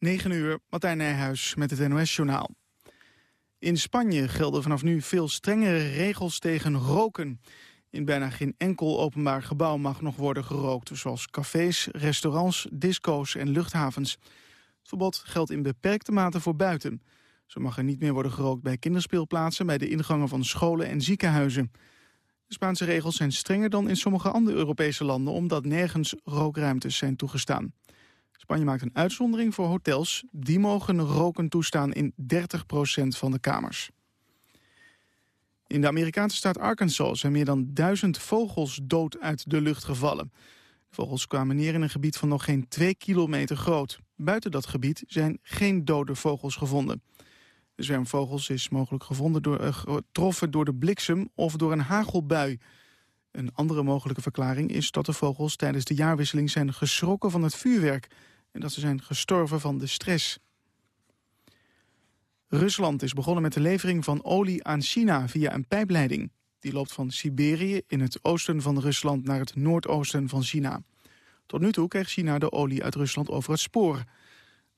9 uur, Martijn Nijhuis met het NOS-journaal. In Spanje gelden vanaf nu veel strengere regels tegen roken. In bijna geen enkel openbaar gebouw mag nog worden gerookt... zoals cafés, restaurants, disco's en luchthavens. Het verbod geldt in beperkte mate voor buiten. Zo mag er niet meer worden gerookt bij kinderspeelplaatsen... bij de ingangen van scholen en ziekenhuizen. De Spaanse regels zijn strenger dan in sommige andere Europese landen... omdat nergens rookruimtes zijn toegestaan. Spanje maakt een uitzondering voor hotels. Die mogen roken toestaan in 30% van de kamers. In de Amerikaanse staat Arkansas zijn meer dan duizend vogels dood uit de lucht gevallen. De vogels kwamen neer in een gebied van nog geen twee kilometer groot. Buiten dat gebied zijn geen dode vogels gevonden. De zwerm vogels is mogelijk gevonden door, uh, getroffen door de bliksem of door een hagelbui. Een andere mogelijke verklaring is dat de vogels tijdens de jaarwisseling zijn geschrokken van het vuurwerk en dat ze zijn gestorven van de stress. Rusland is begonnen met de levering van olie aan China via een pijpleiding. Die loopt van Siberië in het oosten van Rusland naar het noordoosten van China. Tot nu toe kreeg China de olie uit Rusland over het spoor.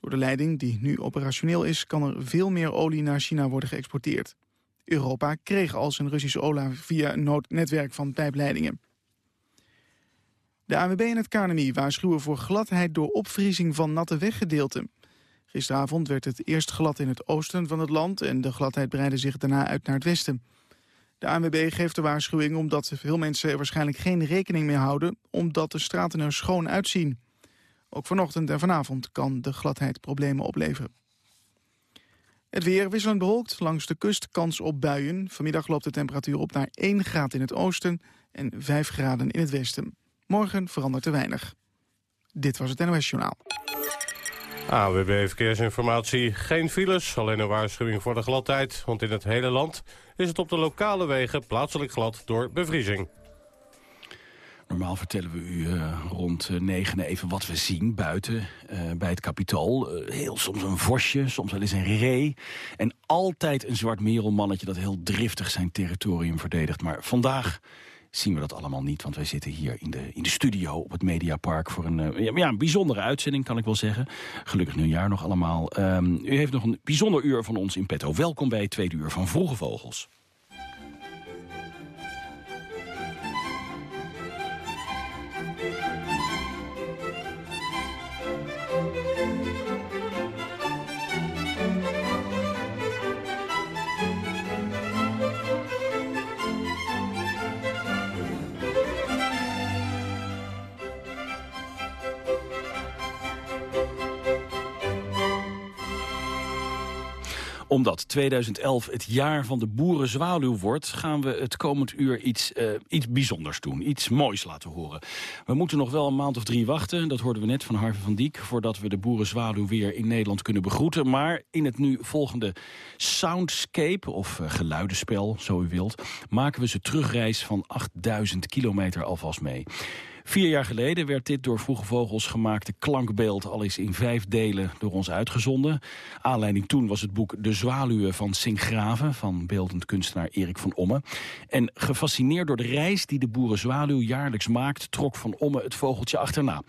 Door de leiding, die nu operationeel is, kan er veel meer olie naar China worden geëxporteerd. Europa kreeg al zijn Russische olie via een noodnetwerk van pijpleidingen. De AWB en het KNMI waarschuwen voor gladheid door opvriezing van natte weggedeelten. Gisteravond werd het eerst glad in het oosten van het land... en de gladheid breidde zich daarna uit naar het westen. De ANWB geeft de waarschuwing omdat veel mensen er waarschijnlijk geen rekening mee houden... omdat de straten er schoon uitzien. Ook vanochtend en vanavond kan de gladheid problemen opleveren. Het weer wisselend bewolkt, langs de kust kans op buien. Vanmiddag loopt de temperatuur op naar 1 graad in het oosten en 5 graden in het westen. Morgen verandert er weinig. Dit was het NOS Journaal. AWB Verkeersinformatie. Geen files, alleen een waarschuwing voor de gladheid. Want in het hele land is het op de lokale wegen plaatselijk glad door bevriezing. Normaal vertellen we u uh, rond uh, negen even wat we zien buiten uh, bij het kapitool. heel soms een vosje, soms wel eens een ree. En altijd een zwart merelmannetje dat heel driftig zijn territorium verdedigt. Maar vandaag zien we dat allemaal niet. Want wij zitten hier in de, in de studio op het Mediapark... voor een, uh, ja, een bijzondere uitzending, kan ik wel zeggen. Gelukkig nieuwjaar nog allemaal. Um, u heeft nog een bijzonder uur van ons in petto. Welkom bij het tweede uur van Vroege Vogels. Omdat 2011 het jaar van de boerenzwaluw wordt... gaan we het komend uur iets, uh, iets bijzonders doen. Iets moois laten horen. We moeten nog wel een maand of drie wachten. Dat hoorden we net van Harvey van Diek. Voordat we de boerenzwaluw weer in Nederland kunnen begroeten. Maar in het nu volgende soundscape, of uh, geluidenspel, zo u wilt... maken we ze terugreis van 8000 kilometer alvast mee. Vier jaar geleden werd dit door Vroege Vogels gemaakte klankbeeld... al eens in vijf delen door ons uitgezonden. Aanleiding toen was het boek De Zwaluwen van Sinkgraven... van beeldend kunstenaar Erik van Omme. En gefascineerd door de reis die de boerenzwaluw jaarlijks maakt... trok Van Omme het vogeltje achterna.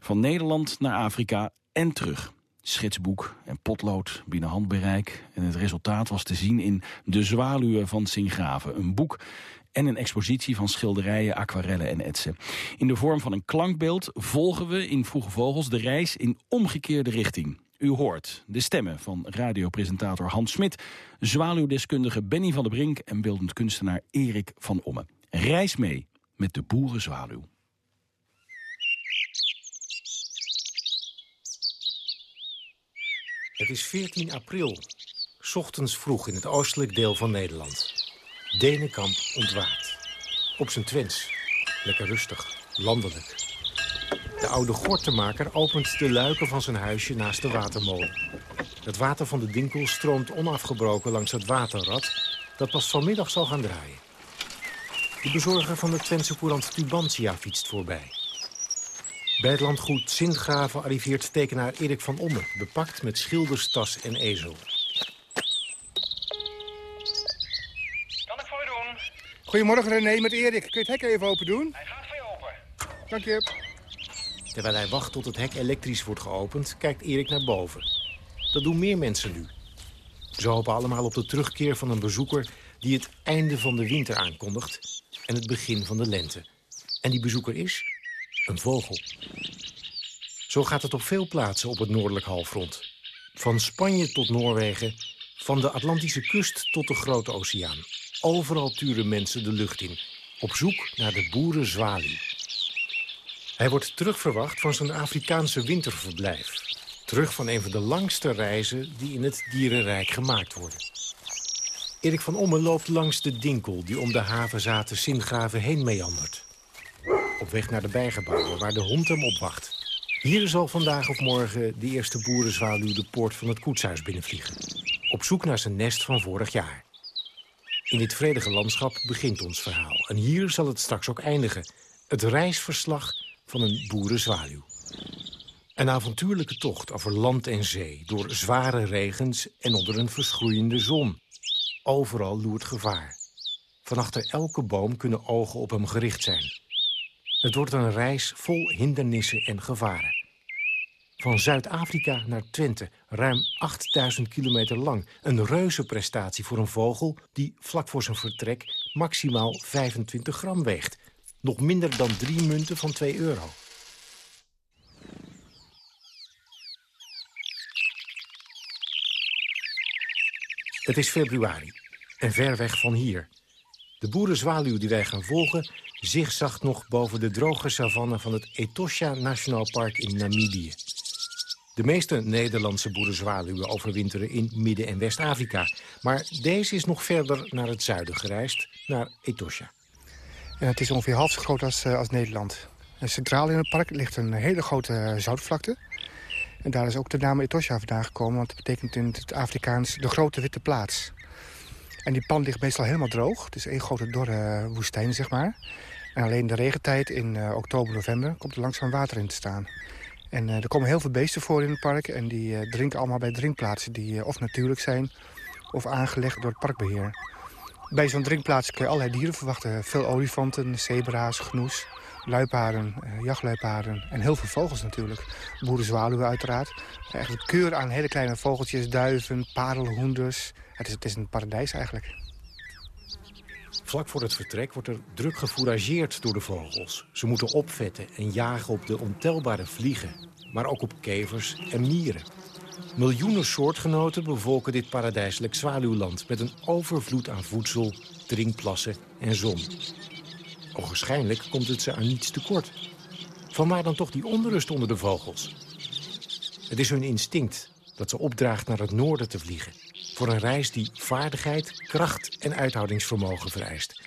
Van Nederland naar Afrika en terug schetsboek en potlood binnen handbereik. En het resultaat was te zien in De Zwaluwen van Sinkgraven. Een boek en een expositie van schilderijen, aquarellen en etsen. In de vorm van een klankbeeld volgen we in Vroege Vogels de reis in omgekeerde richting. U hoort de stemmen van radiopresentator Hans Smit... zwaluwdeskundige Benny van der Brink... en beeldend kunstenaar Erik van Omme. Reis mee met de boerenzwaluw. Het is 14 april, ochtends vroeg in het oostelijk deel van Nederland. Denenkamp ontwaakt. Op zijn twins. Lekker rustig, landelijk. De oude gortenmaker opent de luiken van zijn huisje naast de watermolen. Het water van de dinkel stroomt onafgebroken langs het waterrad... dat pas vanmiddag zal gaan draaien. De bezorger van de Twentse courant Tubantia fietst voorbij. Bij het landgoed Sintgraven arriveert tekenaar Erik van Omme... bepakt met schilderstas en ezel. Goedemorgen René, met Erik. Kun je het hek even open doen? Hij gaat voor je open. Dank je. Terwijl hij wacht tot het hek elektrisch wordt geopend, kijkt Erik naar boven. Dat doen meer mensen nu. Ze hopen allemaal op de terugkeer van een bezoeker... die het einde van de winter aankondigt en het begin van de lente. En die bezoeker is een vogel. Zo gaat het op veel plaatsen op het noordelijk halfrond. Van Spanje tot Noorwegen, van de Atlantische kust tot de Grote Oceaan. Overal turen mensen de lucht in, op zoek naar de boerenzwaluw. Hij wordt terugverwacht van zijn Afrikaanse winterverblijf. Terug van een van de langste reizen die in het dierenrijk gemaakt worden. Erik van Omme loopt langs de dinkel die om de havenzaten Singraven heen meandert. Op weg naar de bijgebouwen waar de hond hem opwacht. Hier zal vandaag of morgen de eerste boerenzwaluw de poort van het koetshuis binnenvliegen. Op zoek naar zijn nest van vorig jaar. In dit vredige landschap begint ons verhaal. En hier zal het straks ook eindigen. Het reisverslag van een boerenzwaluw. Een avontuurlijke tocht over land en zee, door zware regens en onder een verschroeiende zon. Overal loert gevaar. Van achter elke boom kunnen ogen op hem gericht zijn. Het wordt een reis vol hindernissen en gevaren. Van Zuid-Afrika naar Twente, ruim 8000 kilometer lang. Een reuzenprestatie voor een vogel die vlak voor zijn vertrek maximaal 25 gram weegt. Nog minder dan drie munten van 2 euro. Het is februari en ver weg van hier. De boerenzwaluw die wij gaan volgen zigzagt nog boven de droge savanne van het Etosha National Park in Namibië. De meeste Nederlandse boerenzwaluwen overwinteren in Midden- en West-Afrika. Maar deze is nog verder naar het zuiden gereisd, naar Etosha. En het is ongeveer half zo groot als, uh, als Nederland. En centraal in het park ligt een hele grote uh, zoutvlakte. En daar is ook de naam Etosha vandaan gekomen, want het betekent in het Afrikaans de grote witte plaats. En die pan ligt meestal helemaal droog. Het is één grote dorre woestijn, zeg maar. En alleen de regentijd in oktober, november komt er langzaam water in te staan. En uh, er komen heel veel beesten voor in het park. En die uh, drinken allemaal bij drinkplaatsen die of natuurlijk zijn... of aangelegd door het parkbeheer. Bij zo'n drinkplaats kun je allerlei dieren verwachten. Veel olifanten, zebra's, gnoes, luipaarden, jachtluipaarden en heel veel vogels natuurlijk. Boerenzwaluwen uiteraard. Eigenlijk keur aan hele kleine vogeltjes, duiven, parelhoenders. Het is, het is een paradijs eigenlijk. Vlak voor het vertrek wordt er druk gefourageerd door de vogels. Ze moeten opvetten en jagen op de ontelbare vliegen, maar ook op kevers en mieren. Miljoenen soortgenoten bevolken dit paradijselijk zwaluwland... met een overvloed aan voedsel, drinkplassen en zon. Ogenschijnlijk komt het ze aan niets tekort. Vanwaar dan toch die onrust onder de vogels? Het is hun instinct dat ze opdraagt naar het noorden te vliegen voor een reis die vaardigheid, kracht en uithoudingsvermogen vereist.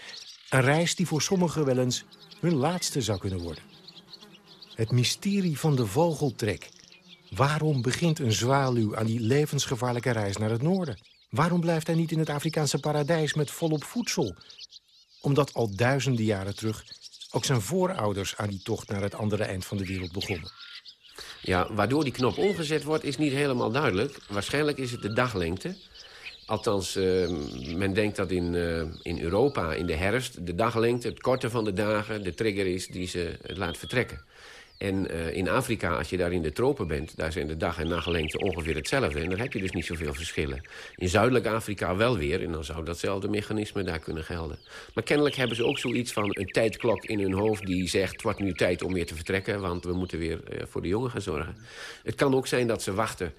Een reis die voor sommigen wel eens hun laatste zou kunnen worden. Het mysterie van de vogeltrek. Waarom begint een zwaluw aan die levensgevaarlijke reis naar het noorden? Waarom blijft hij niet in het Afrikaanse paradijs met volop voedsel? Omdat al duizenden jaren terug ook zijn voorouders aan die tocht naar het andere eind van de wereld begonnen. Ja, waardoor die knop omgezet wordt is niet helemaal duidelijk. Waarschijnlijk is het de daglengte. Althans, uh, men denkt dat in, uh, in Europa in de herfst de daglengte, het korte van de dagen, de trigger is die ze laat vertrekken. En uh, in Afrika, als je daar in de tropen bent, daar zijn de dag- en nachtlengte ongeveer hetzelfde. En dan heb je dus niet zoveel verschillen. In Zuidelijk Afrika wel weer, en dan zou datzelfde mechanisme daar kunnen gelden. Maar kennelijk hebben ze ook zoiets van een tijdklok in hun hoofd die zegt... het wordt nu tijd om weer te vertrekken, want we moeten weer voor de jongen gaan zorgen. Het kan ook zijn dat ze wachten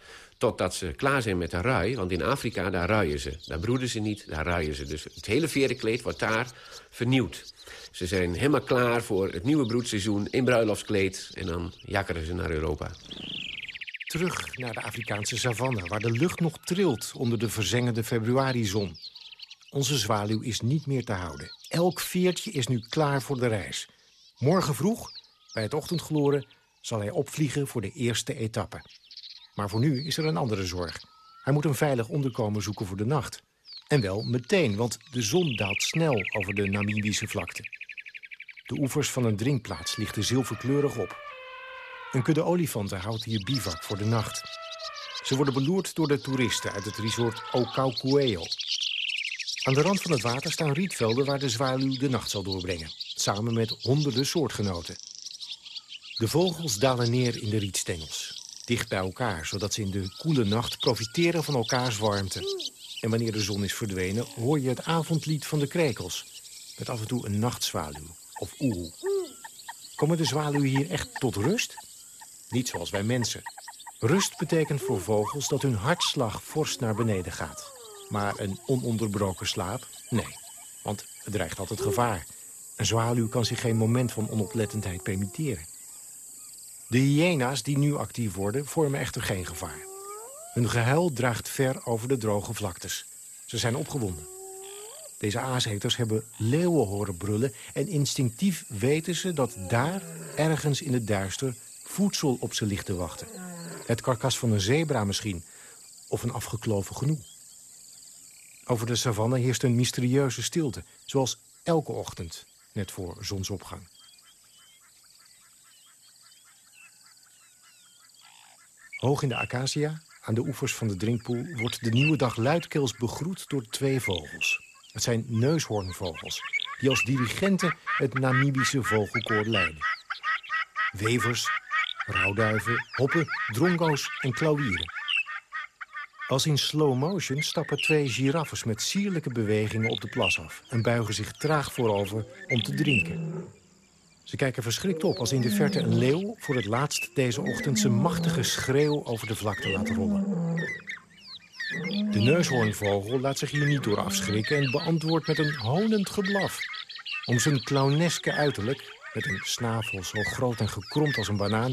totdat ze klaar zijn met de rui. Want in Afrika, daar ruien ze. Daar broeden ze niet, daar ruien ze. Dus het hele verenkleed wordt daar vernieuwd. Ze zijn helemaal klaar voor het nieuwe broedseizoen in bruiloftskleed. En dan jakkeren ze naar Europa. Terug naar de Afrikaanse savanne, waar de lucht nog trilt onder de verzengende februarizon. Onze zwaluw is niet meer te houden. Elk veertje is nu klaar voor de reis. Morgen vroeg, bij het ochtendgloren, zal hij opvliegen voor de eerste etappe. Maar voor nu is er een andere zorg. Hij moet een veilig onderkomen zoeken voor de nacht. En wel meteen, want de zon daalt snel over de Namibische vlakte. De oevers van een drinkplaats lichten zilverkleurig op. Een kudde olifanten houdt hier bivak voor de nacht. Ze worden beloerd door de toeristen uit het resort Okaukueo. Aan de rand van het water staan rietvelden waar de zwaluw de nacht zal doorbrengen. Samen met honderden soortgenoten. De vogels dalen neer in de rietstengels, dicht bij elkaar... zodat ze in de koele nacht profiteren van elkaars warmte. En wanneer de zon is verdwenen, hoor je het avondlied van de krekels... met af en toe een nachtzwaluw of oehoe. Komen de zwaluwen hier echt tot rust? Niet zoals wij mensen. Rust betekent voor vogels dat hun hartslag fors naar beneden gaat. Maar een ononderbroken slaap? Nee, want er dreigt altijd gevaar. Een zwaluw kan zich geen moment van onoplettendheid permitteren. De hyena's die nu actief worden, vormen echter geen gevaar. Hun gehuil draagt ver over de droge vlaktes. Ze zijn opgewonden. Deze aaseters hebben leeuwen horen brullen... en instinctief weten ze dat daar, ergens in het duister... voedsel op ze ligt te wachten. Het karkas van een zebra misschien, of een afgekloven genoeg. Over de savanne heerst een mysterieuze stilte, zoals elke ochtend, net voor zonsopgang. Hoog in de acacia, aan de oevers van de drinkpoel... wordt de nieuwe dag luidkeels begroet door twee vogels. Het zijn neushoornvogels, die als dirigenten het Namibische vogelkoor leiden. Wevers, rouwduiven, hoppen, drongo's en klauwieren. Als in slow motion stappen twee giraffes met sierlijke bewegingen op de plas af... en buigen zich traag voorover om te drinken. Ze kijken verschrikt op als in de verte een leeuw... voor het laatst deze ochtend zijn machtige schreeuw over de vlakte laat rollen. De neushoornvogel laat zich hier niet door afschrikken... en beantwoordt met een honend geblaf. Om zijn clowneske uiterlijk, met een snavel zo groot en gekromd als een banaan...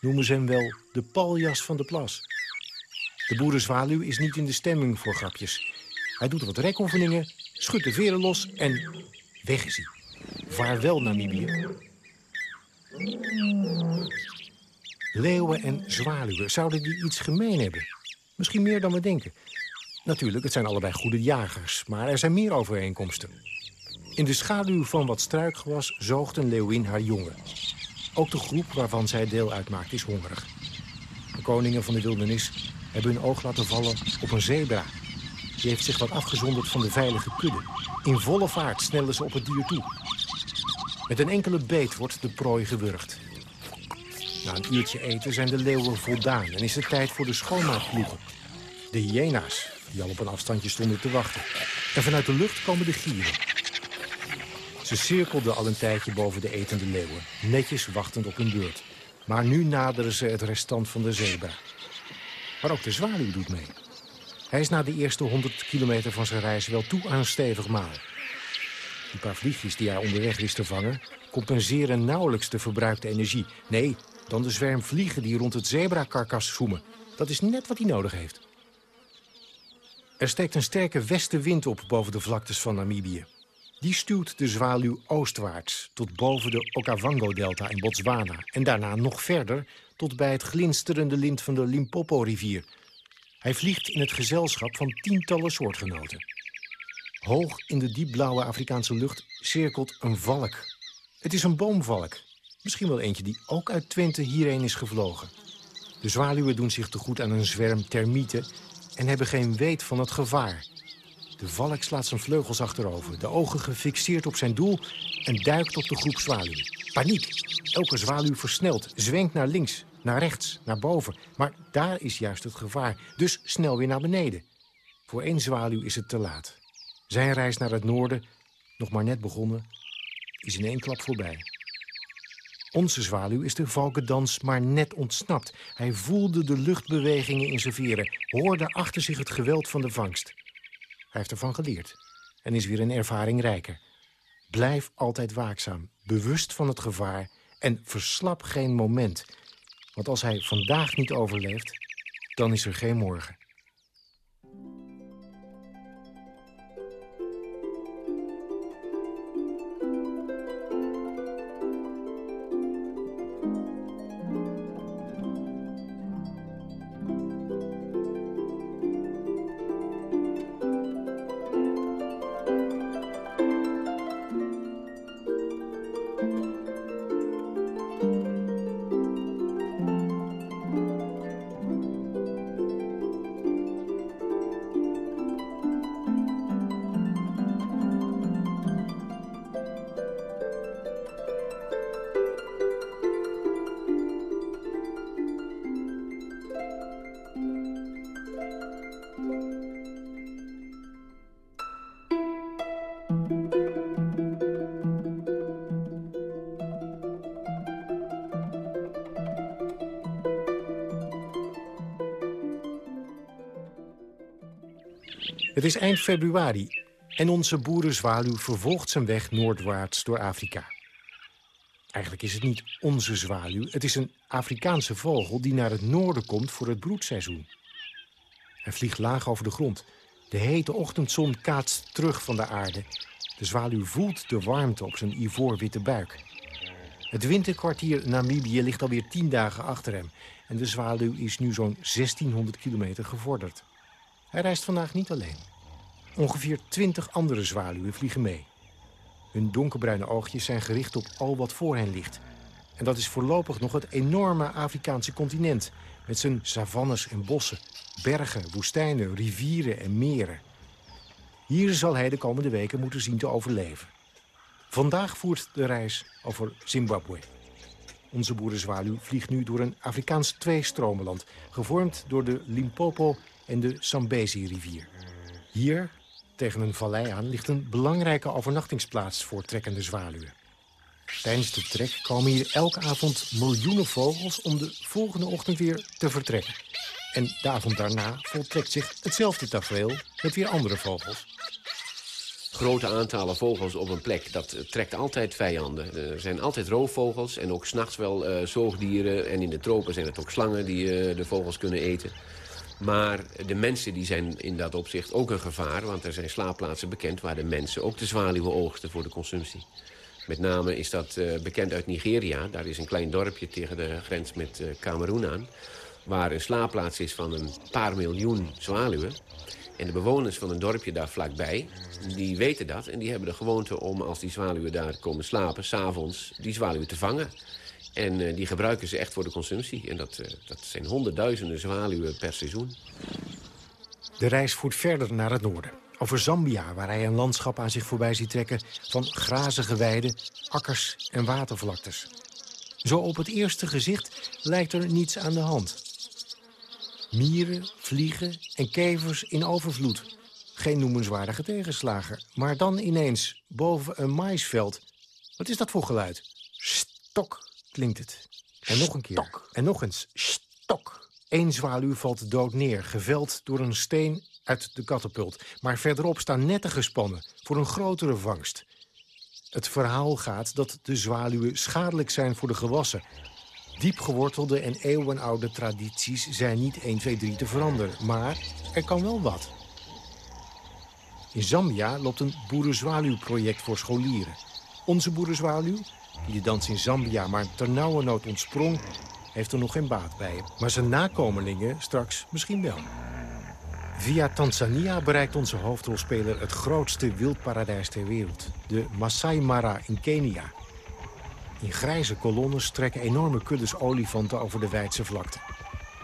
noemen ze hem wel de paljas van de plas. De boerenzwaluw is niet in de stemming voor grapjes. Hij doet wat rekoefeningen, schudt de veren los en weg is hij. Vaarwel, Namibië. Leeuwen en zwaluwen, zouden die iets gemeen hebben? Misschien meer dan we denken. Natuurlijk, het zijn allebei goede jagers, maar er zijn meer overeenkomsten. In de schaduw van wat struikgewas zoogt een leeuwin haar jongen. Ook de groep waarvan zij deel uitmaakt is hongerig. De koningen van de wildernis hebben hun oog laten vallen op een zebra. Die heeft zich wat afgezonderd van de veilige kudde. In volle vaart snellen ze op het dier toe. Met een enkele beet wordt de prooi gewurgd. Na een uurtje eten zijn de leeuwen voldaan en is het tijd voor de schoonmaakploegen. De hyena's, die al op een afstandje stonden te wachten. En vanuit de lucht komen de gieren. Ze cirkelden al een tijdje boven de etende leeuwen, netjes wachtend op hun beurt. Maar nu naderen ze het restant van de zebra. Maar ook de zwaluw doet mee. Hij is na de eerste 100 kilometer van zijn reis wel toe aan een stevig maal. Die paar vliegjes die hij onderweg wist te vangen... compenseren nauwelijks de verbruikte energie. Nee, dan de zwerm vliegen die rond het zebrakarkas zoemen. Dat is net wat hij nodig heeft. Er steekt een sterke westenwind op boven de vlaktes van Namibië. Die stuwt de zwaluw oostwaarts tot boven de Okavango-delta in Botswana... en daarna nog verder tot bij het glinsterende lint van de Limpopo-rivier. Hij vliegt in het gezelschap van tientallen soortgenoten. Hoog in de diepblauwe Afrikaanse lucht cirkelt een valk. Het is een boomvalk. Misschien wel eentje die ook uit Twente hierheen is gevlogen. De zwaluwen doen zich te goed aan een zwerm termieten... en hebben geen weet van het gevaar. De valk slaat zijn vleugels achterover, de ogen gefixeerd op zijn doel... en duikt op de groep zwaluwen. Paniek. Elke zwaluw versnelt, zwenkt naar links, naar rechts, naar boven. Maar daar is juist het gevaar, dus snel weer naar beneden. Voor één zwaluw is het te laat. Zijn reis naar het noorden, nog maar net begonnen, is in één klap voorbij. Onze zwaluw is de valkendans maar net ontsnapt. Hij voelde de luchtbewegingen in zijn veren, hoorde achter zich het geweld van de vangst. Hij heeft ervan geleerd en is weer een ervaring rijker. Blijf altijd waakzaam, bewust van het gevaar en verslap geen moment. Want als hij vandaag niet overleeft, dan is er geen morgen. Het is eind februari en onze boerenzwaluw vervolgt zijn weg noordwaarts door Afrika. Eigenlijk is het niet onze zwaluw, het is een Afrikaanse vogel die naar het noorden komt voor het broedseizoen. Hij vliegt laag over de grond. De hete ochtendzon kaatst terug van de aarde. De zwaluw voelt de warmte op zijn ivoorwitte buik. Het winterkwartier Namibië ligt alweer tien dagen achter hem. En de zwaluw is nu zo'n 1600 kilometer gevorderd. Hij reist vandaag niet alleen. Ongeveer twintig andere zwaluwen vliegen mee. Hun donkerbruine oogjes zijn gericht op al wat voor hen ligt. En dat is voorlopig nog het enorme Afrikaanse continent... met zijn savannes en bossen, bergen, woestijnen, rivieren en meren. Hier zal hij de komende weken moeten zien te overleven. Vandaag voert de reis over Zimbabwe. Onze boerenzwaluw vliegt nu door een Afrikaans tweestromenland... gevormd door de Limpopo en de Zambezi-rivier. Hier, tegen een vallei aan, ligt een belangrijke overnachtingsplaats voor trekkende zwaluwen. Tijdens de trek komen hier elke avond miljoenen vogels om de volgende ochtend weer te vertrekken. En de avond daarna voltrekt zich hetzelfde tafereel met weer andere vogels. Grote aantallen vogels op een plek, dat eh, trekt altijd vijanden. Er zijn altijd roofvogels en ook s'nachts wel uh, zoogdieren. En in de tropen zijn het ook slangen die uh, de vogels kunnen eten. Maar de mensen die zijn in dat opzicht ook een gevaar... want er zijn slaapplaatsen bekend waar de mensen ook de zwaluwen oogsten voor de consumptie. Met name is dat uh, bekend uit Nigeria. Daar is een klein dorpje tegen de grens met uh, Cameroen aan... waar een slaapplaats is van een paar miljoen zwaluwen. En de bewoners van een dorpje daar vlakbij, die weten dat... en die hebben de gewoonte om, als die zwaluwen daar komen slapen... s'avonds die zwaluwen te vangen. En uh, die gebruiken ze echt voor de consumptie. En dat, dat zijn honderdduizenden zwaluwen per seizoen. De reis voert verder naar het noorden over Zambia... waar hij een landschap aan zich voorbij ziet trekken... van grazige weiden, akkers en watervlaktes. Zo op het eerste gezicht lijkt er niets aan de hand. Mieren, vliegen en kevers in overvloed. Geen noemenswaardige tegenslager. Maar dan ineens, boven een maisveld... Wat is dat voor geluid? Stok, klinkt het. En nog een keer. Stok. En nog eens. Stok. Eén zwaluw valt dood neer, geveld door een steen uit de katapult. Maar verderop staan netten gespannen voor een grotere vangst. Het verhaal gaat dat de zwaluwen schadelijk zijn voor de gewassen. Diep gewortelde en eeuwenoude tradities zijn niet 1, 2, 3 te veranderen. Maar er kan wel wat. In Zambia loopt een boerenzwaluwproject voor scholieren. Onze boerenzwaluw, die de dans in Zambia maar ternauwernood ontsprong... heeft er nog geen baat bij. Maar zijn nakomelingen straks misschien wel. Via Tanzania bereikt onze hoofdrolspeler het grootste wildparadijs ter wereld. De Masai Mara in Kenia. In grijze kolonnes trekken enorme kuddes olifanten over de wijdse vlakte.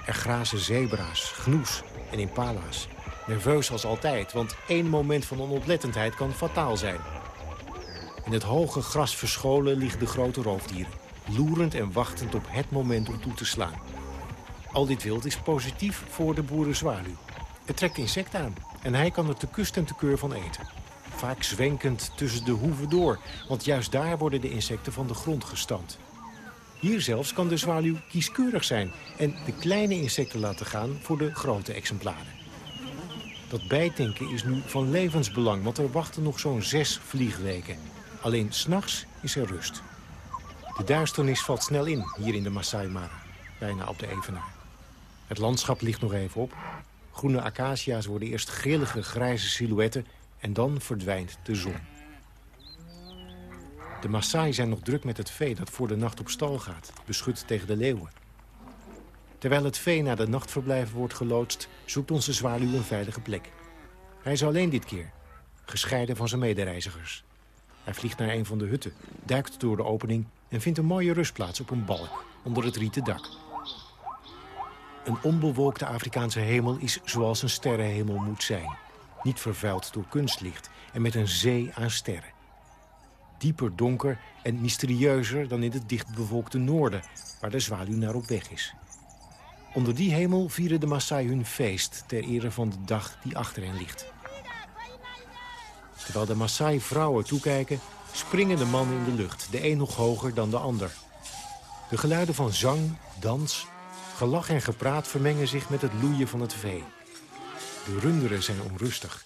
Er grazen zebra's, gnoes en impala's. Nerveus als altijd, want één moment van onoplettendheid kan fataal zijn. In het hoge gras verscholen liggen de grote roofdieren. Loerend en wachtend op het moment om toe te slaan. Al dit wild is positief voor de boerenzwaluw. Het trekt insecten aan en hij kan er te kust en te keur van eten. Vaak zwenkend tussen de hoeven door, want juist daar worden de insecten van de grond gestampt. Hier zelfs kan de zwaluw kieskeurig zijn en de kleine insecten laten gaan voor de grote exemplaren. Dat bijtanken is nu van levensbelang, want er wachten nog zo'n zes vliegweken. Alleen s'nachts is er rust. De duisternis valt snel in hier in de Masai Mara, bijna op de Evenaar. Het landschap ligt nog even op. Groene acacia's worden eerst grillige grijze silhouetten en dan verdwijnt de zon. De Maasai zijn nog druk met het vee dat voor de nacht op stal gaat, beschut tegen de leeuwen. Terwijl het vee naar de nachtverblijven wordt geloodst, zoekt onze zwaluw een veilige plek. Hij is alleen dit keer, gescheiden van zijn medereizigers. Hij vliegt naar een van de hutten, duikt door de opening en vindt een mooie rustplaats op een balk onder het rieten dak. Een onbewolkte Afrikaanse hemel is zoals een sterrenhemel moet zijn. Niet vervuild door kunstlicht en met een zee aan sterren. Dieper donker en mysterieuzer dan in het dichtbevolkte noorden... waar de zwaluw naar op weg is. Onder die hemel vieren de Maasai hun feest... ter ere van de dag die achter hen ligt. Terwijl de Maasai vrouwen toekijken... springen de mannen in de lucht, de een nog hoger dan de ander. De geluiden van zang, dans Gelach en gepraat vermengen zich met het loeien van het vee. De runderen zijn onrustig.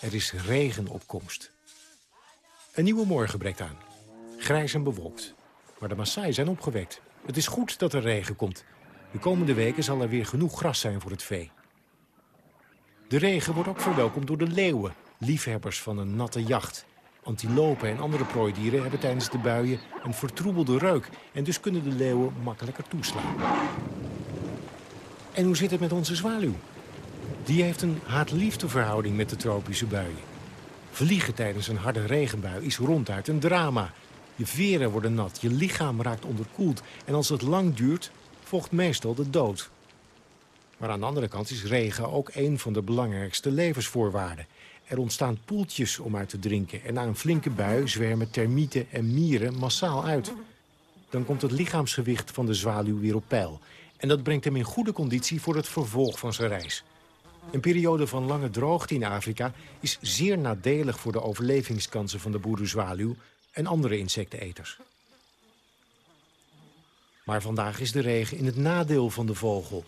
Er is regenopkomst. Een nieuwe morgen breekt aan. Grijs en bewolkt. Maar de Maasai zijn opgewekt. Het is goed dat er regen komt. De komende weken zal er weer genoeg gras zijn voor het vee. De regen wordt ook verwelkomd door de leeuwen, liefhebbers van een natte jacht. Antilopen en andere prooidieren hebben tijdens de buien een vertroebelde reuk... en dus kunnen de leeuwen makkelijker toeslaan. En hoe zit het met onze zwaluw? Die heeft een haat-liefdeverhouding met de tropische buien. Vliegen tijdens een harde regenbui is ronduit een drama. Je veren worden nat, je lichaam raakt onderkoeld... en als het lang duurt, volgt meestal de dood. Maar aan de andere kant is regen ook een van de belangrijkste levensvoorwaarden. Er ontstaan poeltjes om uit te drinken... en na een flinke bui zwermen termieten en mieren massaal uit. Dan komt het lichaamsgewicht van de zwaluw weer op peil. En dat brengt hem in goede conditie voor het vervolg van zijn reis. Een periode van lange droogte in Afrika is zeer nadelig voor de overlevingskansen van de boerenzwaluw en andere insecteneters. Maar vandaag is de regen in het nadeel van de vogel.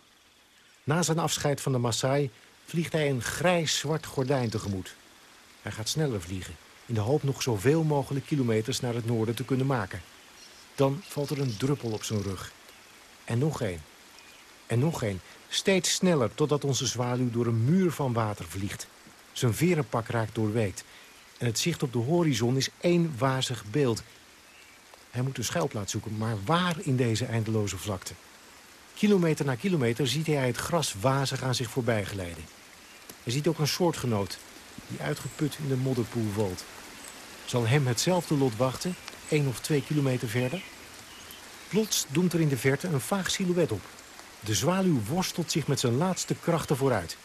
Na zijn afscheid van de Maasai vliegt hij een grijs-zwart gordijn tegemoet. Hij gaat sneller vliegen, in de hoop nog zoveel mogelijk kilometers naar het noorden te kunnen maken. Dan valt er een druppel op zijn rug. En nog één. En nog één. Steeds sneller, totdat onze zwaluw door een muur van water vliegt. Zijn verenpak raakt doorweekt. En het zicht op de horizon is één wazig beeld. Hij moet een schuilplaats zoeken, maar waar in deze eindeloze vlakte? Kilometer na kilometer ziet hij het gras wazig aan zich voorbij glijden. Hij ziet ook een soortgenoot die uitgeput in de modderpoel wolt. Zal hem hetzelfde lot wachten, één of twee kilometer verder? Plots doemt er in de verte een vaag silhouet op. De zwaluw worstelt zich met zijn laatste krachten vooruit.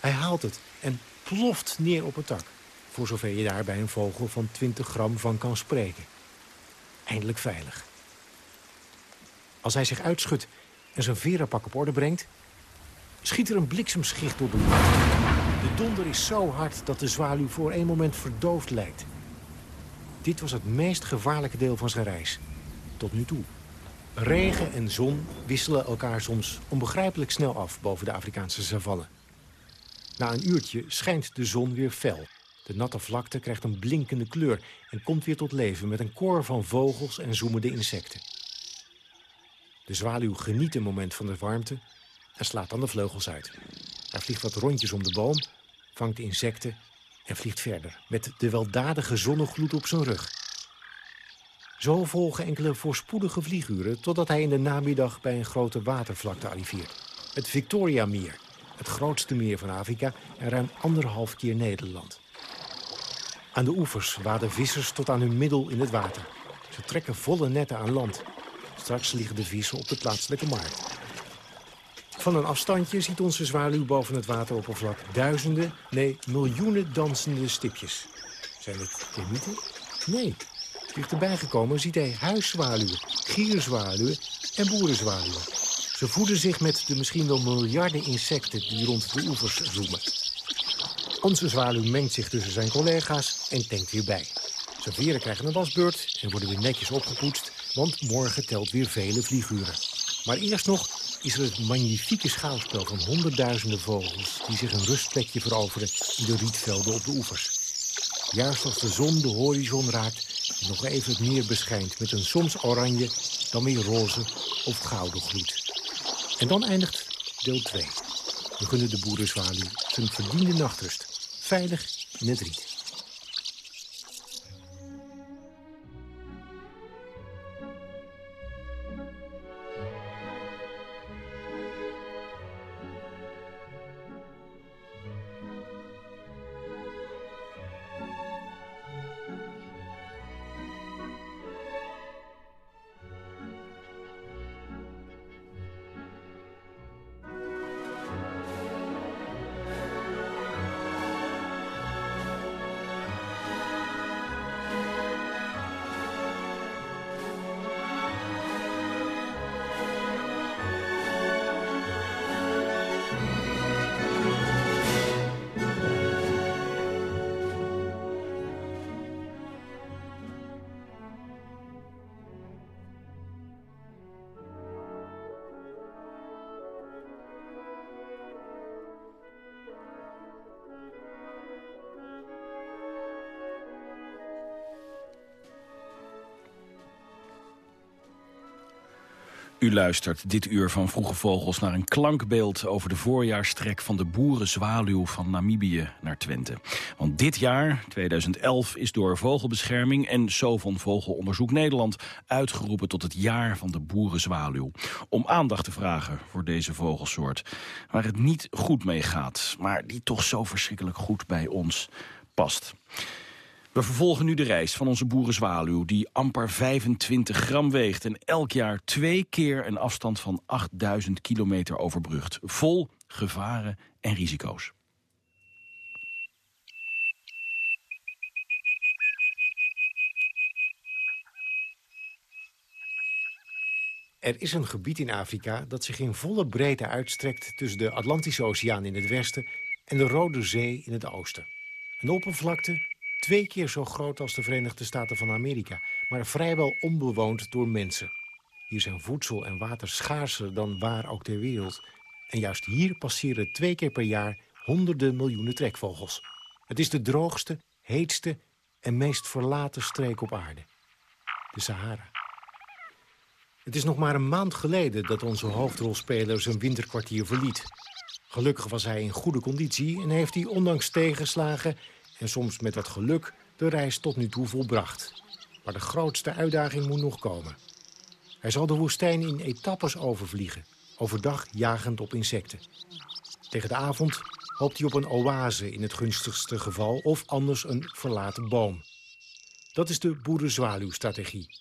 Hij haalt het en ploft neer op een tak. Voor zover je daar bij een vogel van 20 gram van kan spreken. Eindelijk veilig. Als hij zich uitschudt en zijn verenpak op orde brengt... schiet er een bliksemschicht door de lucht. De donder is zo hard dat de zwaluw voor één moment verdoofd lijkt. Dit was het meest gevaarlijke deel van zijn reis. Tot nu toe. Regen en zon wisselen elkaar soms onbegrijpelijk snel af boven de Afrikaanse savanne. Na een uurtje schijnt de zon weer fel. De natte vlakte krijgt een blinkende kleur en komt weer tot leven met een koor van vogels en zoemende insecten. De zwaluw geniet een moment van de warmte en slaat dan de vleugels uit. Hij vliegt wat rondjes om de boom, vangt insecten en vliegt verder... met de weldadige zonnegloed op zijn rug. Zo volgen enkele voorspoedige vlieguren... totdat hij in de namiddag bij een grote watervlakte arriveert. Het Victoria-meer, het grootste meer van Afrika... en ruim anderhalf keer Nederland. Aan de oevers waden vissers tot aan hun middel in het water. Ze trekken volle netten aan land. Straks liggen de vissen op de plaatselijke markt. Van een afstandje ziet onze zwaluw boven het wateroppervlak duizenden, nee miljoenen dansende stipjes. Zijn het termieten? Nee. Dichterbij gekomen ziet hij huiszwaluwen, gierzwaluwen en boerenzwaluwen. Ze voeden zich met de misschien wel miljarden insecten die rond de oevers zoemen. Onze zwaluw mengt zich tussen zijn collega's en denkt weer bij. Zijn veren krijgen een wasbeurt en worden weer netjes opgepoetst... want morgen telt weer vele vlieguren. Maar eerst nog is er het magnifieke schouwspel van honderdduizenden vogels... die zich een rustplekje veroveren in de rietvelden op de oevers. Juist als de zon de horizon raakt en nog even het meer beschijnt... met een soms oranje, dan weer roze of gouden gloed. En dan eindigt deel 2. We gunnen de boerenzwaluw zijn verdiende nachtrust. Veilig in het riet. U luistert dit uur van Vroege Vogels naar een klankbeeld over de voorjaarstrek van de boerenzwaluw van Namibië naar Twente. Want dit jaar, 2011, is door Vogelbescherming en Sovon Vogelonderzoek Nederland uitgeroepen tot het jaar van de boerenzwaluw. Om aandacht te vragen voor deze vogelsoort, waar het niet goed mee gaat, maar die toch zo verschrikkelijk goed bij ons past. We vervolgen nu de reis van onze boerenzwaluw... die amper 25 gram weegt en elk jaar twee keer een afstand van 8000 kilometer overbrugt. Vol gevaren en risico's. Er is een gebied in Afrika dat zich in volle breedte uitstrekt... tussen de Atlantische Oceaan in het westen en de Rode Zee in het oosten. Een oppervlakte twee keer zo groot als de Verenigde Staten van Amerika... maar vrijwel onbewoond door mensen. Hier zijn voedsel en water schaarser dan waar ook ter wereld. En juist hier passeren twee keer per jaar honderden miljoenen trekvogels. Het is de droogste, heetste en meest verlaten streek op aarde. De Sahara. Het is nog maar een maand geleden dat onze hoofdrolspeler zijn winterkwartier verliet. Gelukkig was hij in goede conditie en heeft hij ondanks tegenslagen en soms met wat geluk de reis tot nu toe volbracht. Maar de grootste uitdaging moet nog komen. Hij zal de woestijn in etappes overvliegen, overdag jagend op insecten. Tegen de avond hoopt hij op een oase in het gunstigste geval... of anders een verlaten boom. Dat is de boerenzwaluwstrategie.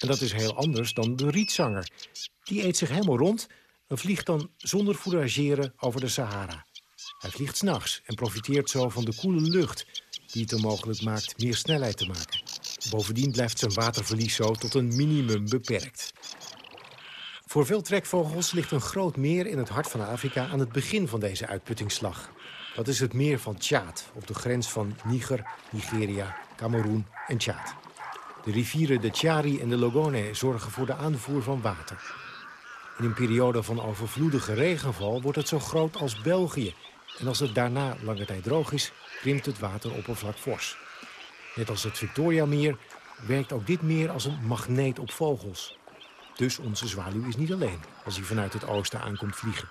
En dat is heel anders dan de rietzanger. Die eet zich helemaal rond en vliegt dan zonder fourageren over de Sahara. Hij vliegt s'nachts en profiteert zo van de koele lucht... die het er mogelijk maakt meer snelheid te maken. Bovendien blijft zijn waterverlies zo tot een minimum beperkt. Voor veel trekvogels ligt een groot meer in het hart van Afrika... aan het begin van deze uitputtingsslag. Dat is het meer van Tjaad, op de grens van Niger, Nigeria, Cameroen en Tjaad. De rivieren de Tjari en de Logone zorgen voor de aanvoer van water. In een periode van overvloedige regenval wordt het zo groot als België. En als het daarna lange tijd droog is, krimpt het wateroppervlak fors. Net als het Victoriameer werkt ook dit meer als een magneet op vogels. Dus onze zwaluw is niet alleen als hij vanuit het oosten aankomt vliegen.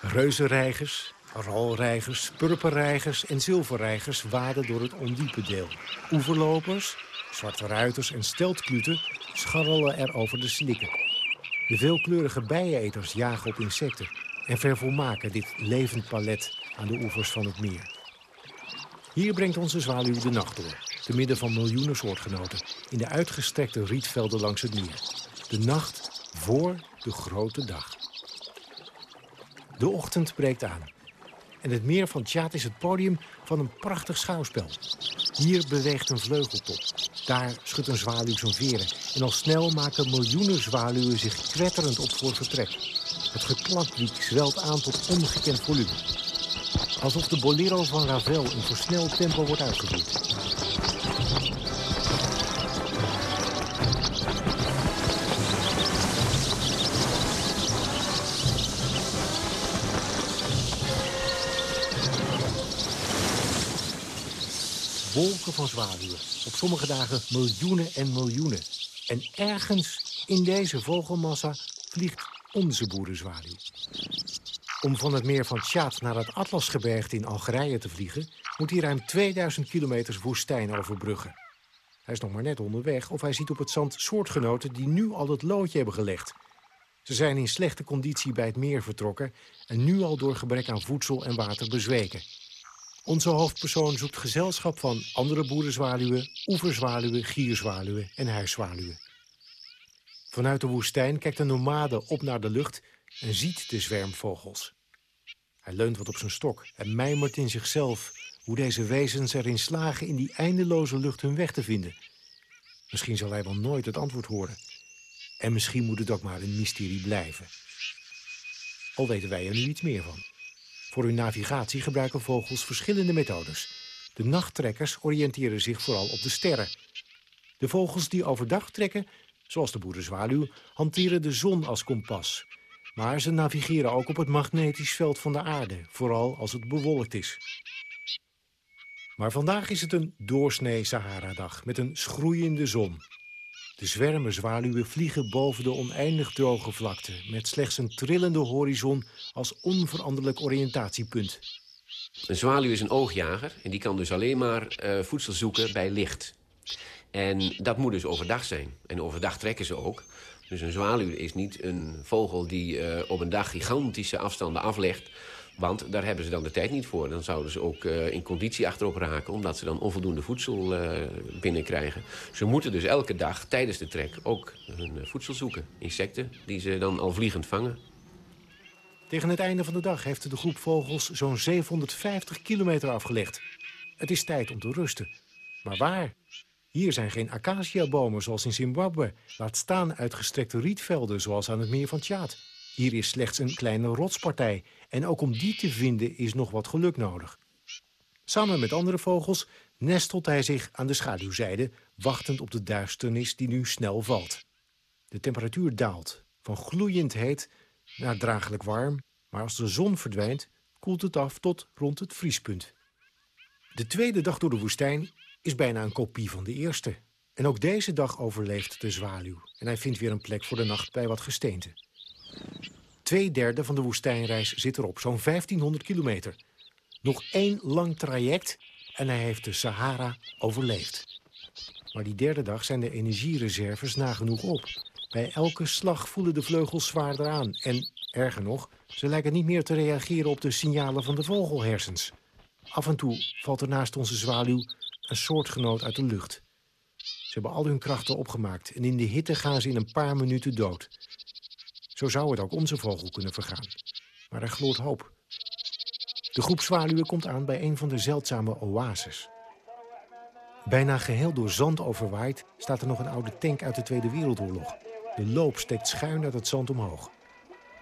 Reuzenreigers, rolreigers, purperreigers en zilverreigers waden door het ondiepe deel. Oeverlopers, zwarte ruiters en steltkluten scharrelen er over de slikken. De veelkleurige bijeneters jagen op insecten en vervolmaken dit levend palet aan de oevers van het meer. Hier brengt onze zwaluw de nacht door, te midden van miljoenen soortgenoten, in de uitgestrekte rietvelden langs het meer. De nacht voor de grote dag. De ochtend breekt aan. En het meer van Tjaat is het podium van een prachtig schouwspel. Hier beweegt een vleugeltop. Daar schudt een zwaluw zijn veren. En al snel maken miljoenen zwaluwen zich kwetterend op voor vertrek. Het geklapwiek zwelt aan tot ongekend volume. Alsof de bolero van Ravel in versneld tempo wordt uitgevoerd. wolken van zwaluwen. Op sommige dagen miljoenen en miljoenen. En ergens in deze vogelmassa vliegt onze boerenzwaluw. Om van het meer van Tjaat naar het Atlasgebergte in Algerije te vliegen... moet hij ruim 2000 kilometers woestijn overbruggen. Hij is nog maar net onderweg of hij ziet op het zand soortgenoten... die nu al het loodje hebben gelegd. Ze zijn in slechte conditie bij het meer vertrokken... en nu al door gebrek aan voedsel en water bezweken. Onze hoofdpersoon zoekt gezelschap van andere boerenzwaluwen, oeverzwaluwen, gierzwaluwen en huiszwaluwen. Vanuit de woestijn kijkt de nomade op naar de lucht en ziet de zwermvogels. Hij leunt wat op zijn stok en mijmert in zichzelf hoe deze wezens erin slagen in die eindeloze lucht hun weg te vinden. Misschien zal hij wel nooit het antwoord horen. En misschien moet het ook maar een mysterie blijven. Al weten wij er nu iets meer van. Voor hun navigatie gebruiken vogels verschillende methodes. De nachttrekkers oriënteren zich vooral op de sterren. De vogels die overdag trekken, zoals de boerenzwaluw, hanteren de zon als kompas. Maar ze navigeren ook op het magnetisch veld van de aarde, vooral als het bewolkt is. Maar vandaag is het een doorsnee Sahara-dag met een schroeiende zon. De zwermen zwaluwen vliegen boven de oneindig droge vlakte... met slechts een trillende horizon als onveranderlijk oriëntatiepunt. Een zwaluw is een oogjager en die kan dus alleen maar uh, voedsel zoeken bij licht. En dat moet dus overdag zijn. En overdag trekken ze ook. Dus een zwaluw is niet een vogel die uh, op een dag gigantische afstanden aflegt... Want daar hebben ze dan de tijd niet voor. Dan zouden ze ook uh, in conditie achterop raken... omdat ze dan onvoldoende voedsel uh, binnenkrijgen. Ze moeten dus elke dag tijdens de trek ook hun voedsel zoeken. Insecten die ze dan al vliegend vangen. Tegen het einde van de dag heeft de groep vogels zo'n 750 kilometer afgelegd. Het is tijd om te rusten. Maar waar? Hier zijn geen acaciabomen zoals in Zimbabwe. Laat staan uitgestrekte rietvelden zoals aan het meer van Tjaat. Hier is slechts een kleine rotspartij. En ook om die te vinden is nog wat geluk nodig. Samen met andere vogels nestelt hij zich aan de schaduwzijde... wachtend op de duisternis die nu snel valt. De temperatuur daalt, van gloeiend heet naar draaglijk warm... maar als de zon verdwijnt, koelt het af tot rond het vriespunt. De tweede dag door de woestijn is bijna een kopie van de eerste. En ook deze dag overleeft de zwaluw. En hij vindt weer een plek voor de nacht bij wat gesteente. Twee derde van de woestijnreis zit erop, zo'n 1500 kilometer. Nog één lang traject en hij heeft de Sahara overleefd. Maar die derde dag zijn de energiereserves nagenoeg op. Bij elke slag voelen de vleugels zwaarder aan. En, erger nog, ze lijken niet meer te reageren op de signalen van de vogelhersens. Af en toe valt er naast onze zwaluw een soortgenoot uit de lucht. Ze hebben al hun krachten opgemaakt en in de hitte gaan ze in een paar minuten dood. Zo zou het ook onze vogel kunnen vergaan. Maar er gloort hoop. De groep zwaluwen komt aan bij een van de zeldzame oases. Bijna geheel door zand overwaaid staat er nog een oude tank uit de Tweede Wereldoorlog. De loop steekt schuin uit het zand omhoog.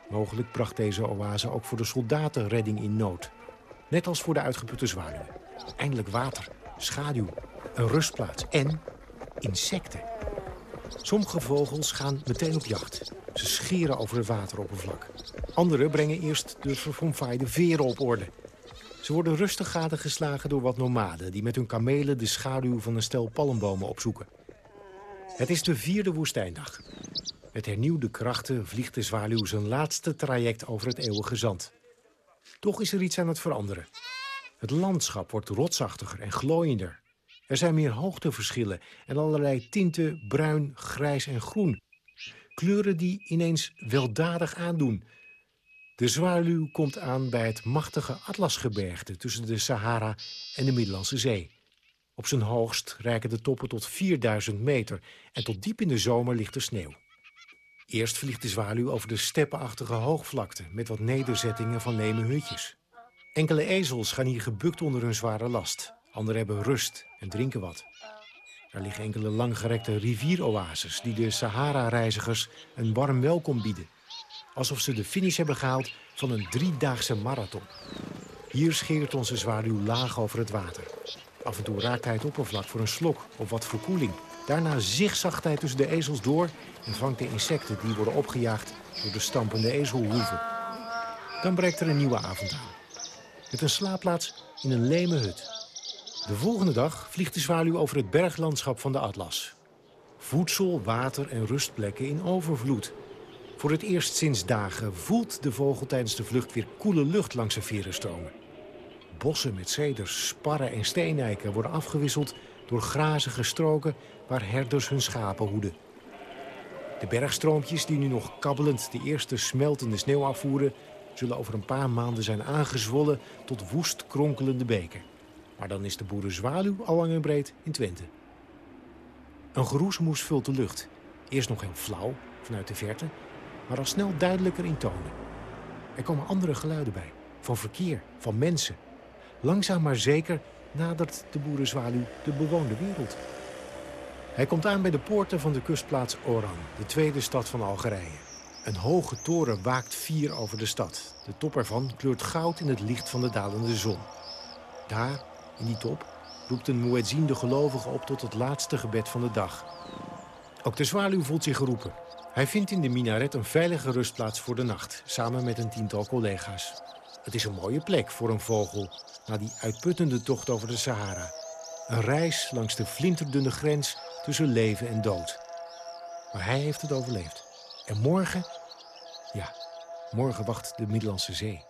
Mogelijk bracht deze oase ook voor de soldaten redding in nood. Net als voor de uitgeputte zwaluwen. Eindelijk water, schaduw, een rustplaats en insecten. Sommige vogels gaan meteen op jacht. Ze scheren over het wateroppervlak. Anderen brengen eerst de verfomfaaide veren op orde. Ze worden rustig gadegeslagen door wat nomaden... die met hun kamelen de schaduw van een stel palmbomen opzoeken. Het is de vierde woestijndag. Met hernieuwde krachten vliegt de zwaluw zijn laatste traject over het eeuwige zand. Toch is er iets aan het veranderen. Het landschap wordt rotsachtiger en glooiender. Er zijn meer hoogteverschillen en allerlei tinten bruin, grijs en groen. Kleuren die ineens weldadig aandoen. De zwaluw komt aan bij het machtige Atlasgebergte... tussen de Sahara en de Middellandse Zee. Op zijn hoogst reiken de toppen tot 4000 meter... en tot diep in de zomer ligt er sneeuw. Eerst vliegt de zwaluw over de steppenachtige hoogvlakte... met wat nederzettingen van leme hutjes. Enkele ezels gaan hier gebukt onder hun zware last. Anderen hebben rust en drinken wat. Er liggen enkele langgerekte rivieroases... die de Sahara-reizigers een warm welkom bieden. Alsof ze de finish hebben gehaald van een driedaagse marathon. Hier scheert onze zwaluw laag over het water. Af en toe raakt hij het oppervlak voor een slok of wat verkoeling. Daarna zigzagt hij tussen de ezels door... en vangt de insecten die worden opgejaagd door de stampende ezelhoeven. Dan breekt er een nieuwe avond aan. Met een slaapplaats in een leme hut. De volgende dag vliegt de zwaluw over het berglandschap van de Atlas. Voedsel, water en rustplekken in overvloed. Voor het eerst sinds dagen voelt de vogel tijdens de vlucht weer koele lucht langs zijn veren stromen. Bossen met ceders, sparren en steenijken worden afgewisseld door grazige stroken waar herders hun schapen hoeden. De bergstroompjes die nu nog kabbelend de eerste smeltende sneeuw afvoeren... zullen over een paar maanden zijn aangezwollen tot woest kronkelende beken. Maar dan is de boerenzwaluw al lang en breed in Twente. Een geroesmoes vult de lucht. Eerst nog heel flauw, vanuit de verte, maar al snel duidelijker in tonen. Er komen andere geluiden bij, van verkeer, van mensen. Langzaam maar zeker nadert de boerenzwaluw de bewoonde wereld. Hij komt aan bij de poorten van de kustplaats Oran, de tweede stad van Algerije. Een hoge toren waakt vier over de stad. De top ervan kleurt goud in het licht van de dalende zon. Daar, in die top, roept een muezzin de gelovigen op tot het laatste gebed van de dag. Ook de zwaluw voelt zich geroepen. Hij vindt in de minaret een veilige rustplaats voor de nacht, samen met een tiental collega's. Het is een mooie plek voor een vogel na die uitputtende tocht over de Sahara. Een reis langs de flinterdunne grens tussen leven en dood. Maar hij heeft het overleefd. En morgen, ja, morgen wacht de Middellandse Zee.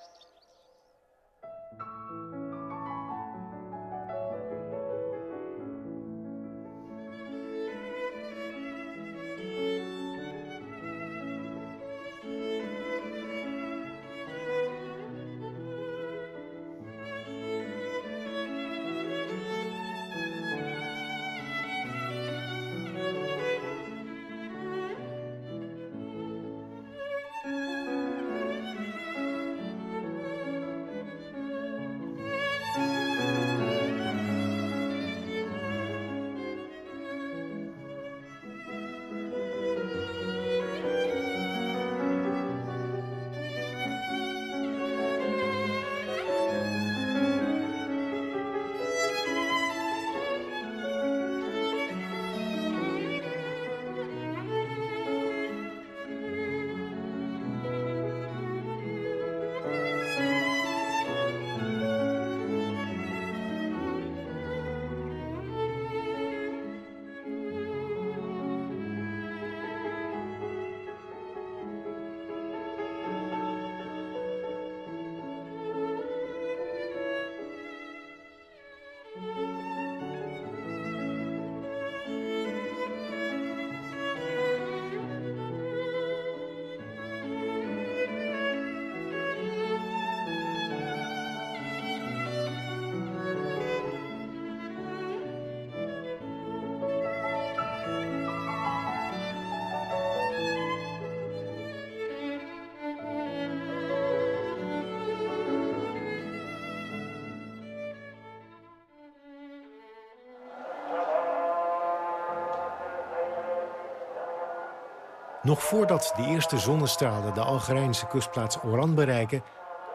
Nog voordat de eerste zonnestralen de Algerijnse kustplaats Oran bereiken...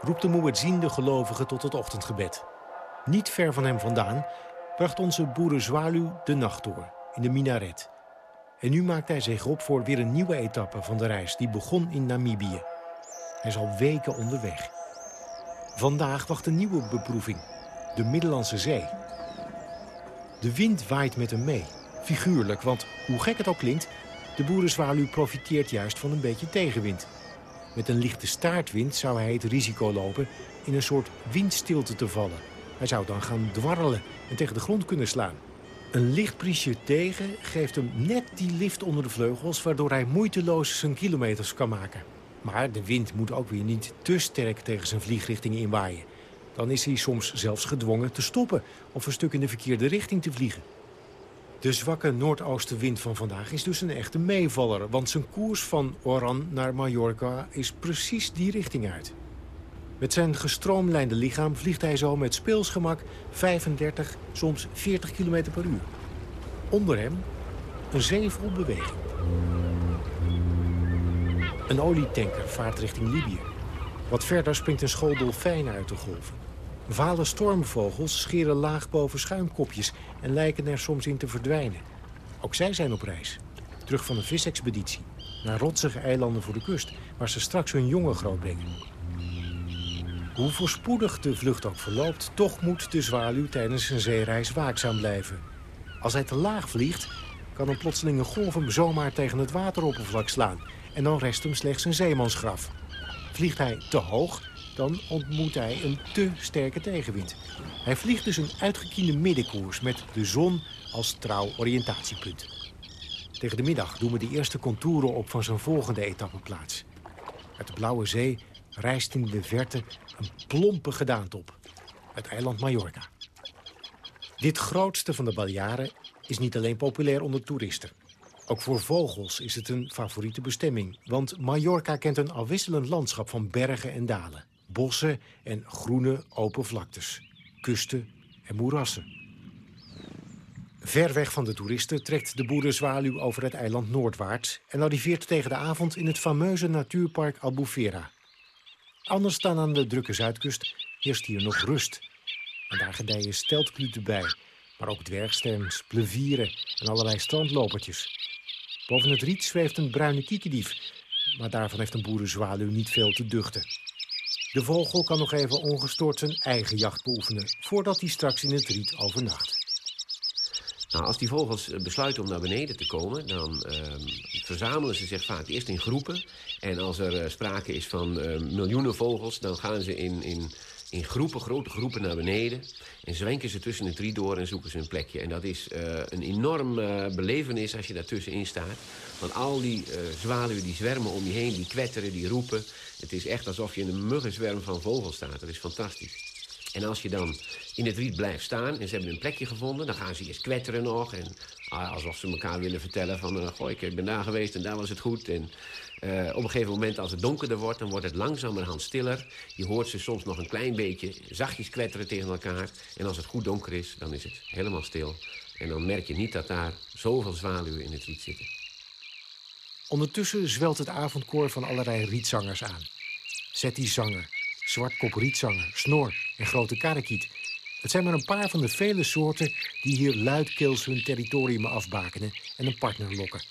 roept de muezzin de gelovigen tot het ochtendgebed. Niet ver van hem vandaan bracht onze boerenzwaluw de nacht door, in de minaret. En nu maakt hij zich op voor weer een nieuwe etappe van de reis... die begon in Namibië. Hij is al weken onderweg. Vandaag wacht een nieuwe beproeving, de Middellandse Zee. De wind waait met hem mee, figuurlijk, want hoe gek het ook klinkt... De boerenzwaluw profiteert juist van een beetje tegenwind. Met een lichte staartwind zou hij het risico lopen in een soort windstilte te vallen. Hij zou dan gaan dwarrelen en tegen de grond kunnen slaan. Een licht briesje tegen geeft hem net die lift onder de vleugels... waardoor hij moeiteloos zijn kilometers kan maken. Maar de wind moet ook weer niet te sterk tegen zijn vliegrichting inwaaien. Dan is hij soms zelfs gedwongen te stoppen... of een stuk in de verkeerde richting te vliegen. De zwakke noordoostenwind van vandaag is dus een echte meevaller... want zijn koers van Oran naar Mallorca is precies die richting uit. Met zijn gestroomlijnde lichaam vliegt hij zo met speelsgemak 35, soms 40 km per uur. Onder hem een zee vol beweging. Een olietanker vaart richting Libië. Wat verder springt een school dolfijnen uit de golven. Vale stormvogels scheren laag boven schuimkopjes en lijken er soms in te verdwijnen. Ook zij zijn op reis. Terug van een visexpeditie. Naar rotsige eilanden voor de kust, waar ze straks hun jongen grootbrengen. Hoe voorspoedig de vlucht ook verloopt, toch moet de zwaluw tijdens zijn zeereis waakzaam blijven. Als hij te laag vliegt, kan een plotselinge golf hem zomaar tegen het wateroppervlak slaan. En dan rest hem slechts een zeemansgraf. Vliegt hij te hoog, dan ontmoet hij een te sterke tegenwind. Hij vliegt dus een uitgekiende middenkoers met de zon als trouw oriëntatiepunt. Tegen de middag doen we de eerste contouren op van zijn volgende etappeplaats. Uit de Blauwe Zee rijst in de verte een plompe gedaante op. Het eiland Mallorca. Dit grootste van de Balearen is niet alleen populair onder toeristen. Ook voor vogels is het een favoriete bestemming. Want Mallorca kent een afwisselend landschap van bergen en dalen bossen en groene open vlaktes, kusten en moerassen. Ver weg van de toeristen trekt de boerenzwaluw over het eiland noordwaarts... en arriveert tegen de avond in het fameuze natuurpark Albufera. Anders dan aan de drukke zuidkust heerst hier nog rust. Daar gedijen steltkluten bij, maar ook dwergsterns, plevieren en allerlei strandlopertjes. Boven het riet zweeft een bruine kiekendief. Maar daarvan heeft een boerenzwaluw niet veel te duchten. De vogel kan nog even ongestoord zijn eigen jacht beoefenen... voordat hij straks in het riet overnacht. Nou, als die vogels eh, besluiten om naar beneden te komen... dan ehm, verzamelen ze zich vaak eerst in groepen. En als er uh, sprake is van uh, miljoenen vogels... dan gaan ze in, in, in groepen, grote groepen naar beneden. En zwenken ze tussen het riet door en zoeken ze een plekje. En dat is een enorm belevenis als je daartussenin staat. Want al die zwaluwen die zwermen om je heen, die kwetteren, die roepen. Het is echt alsof je in een muggenzwerm van vogels staat. Dat is fantastisch. En als je dan in het riet blijft staan en ze hebben een plekje gevonden... dan gaan ze eerst kwetteren nog. En ah, alsof ze elkaar willen vertellen van... Uh, goh, ik ben daar geweest en daar was het goed. En uh, op een gegeven moment als het donkerder wordt... dan wordt het langzamerhand stiller. Je hoort ze soms nog een klein beetje zachtjes kwetteren tegen elkaar. En als het goed donker is, dan is het helemaal stil. En dan merk je niet dat daar zoveel zwaluwen in het riet zitten. Ondertussen zwelt het avondkoor van allerlei rietzangers aan. Zet die zanger, zwartkop rietzanger, snor en grote karakiet. Het zijn maar een paar van de vele soorten die hier luidkeels hun territorium afbakenen en een partner lokken.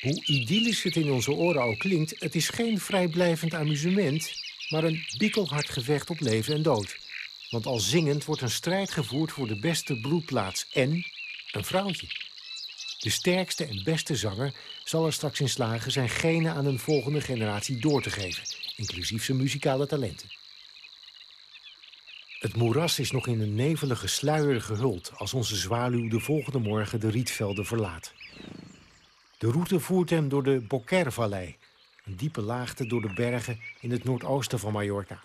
Hoe idyllisch het in onze oren ook klinkt, het is geen vrijblijvend amusement, maar een bikkelhard gevecht op leven en dood. Want al zingend wordt een strijd gevoerd voor de beste broedplaats en een vrouwtje. De sterkste en beste zanger zal er straks in slagen zijn genen aan een volgende generatie door te geven, inclusief zijn muzikale talenten. Het moeras is nog in een nevelige sluier gehuld... als onze zwaluw de volgende morgen de rietvelden verlaat. De route voert hem door de Boquer-vallei... een diepe laagte door de bergen in het noordoosten van Mallorca.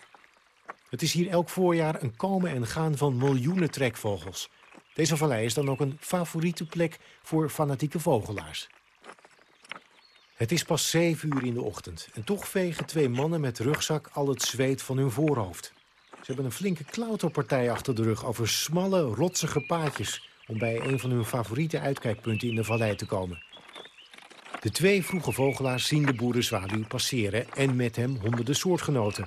Het is hier elk voorjaar een komen en gaan van miljoenen trekvogels. Deze vallei is dan ook een favoriete plek voor fanatieke vogelaars. Het is pas zeven uur in de ochtend... en toch vegen twee mannen met rugzak al het zweet van hun voorhoofd. Ze hebben een flinke klauterpartij achter de rug over smalle, rotsige paadjes... om bij een van hun favoriete uitkijkpunten in de vallei te komen. De twee vroege vogelaars zien de boerenzwaluw passeren... en met hem honderden soortgenoten.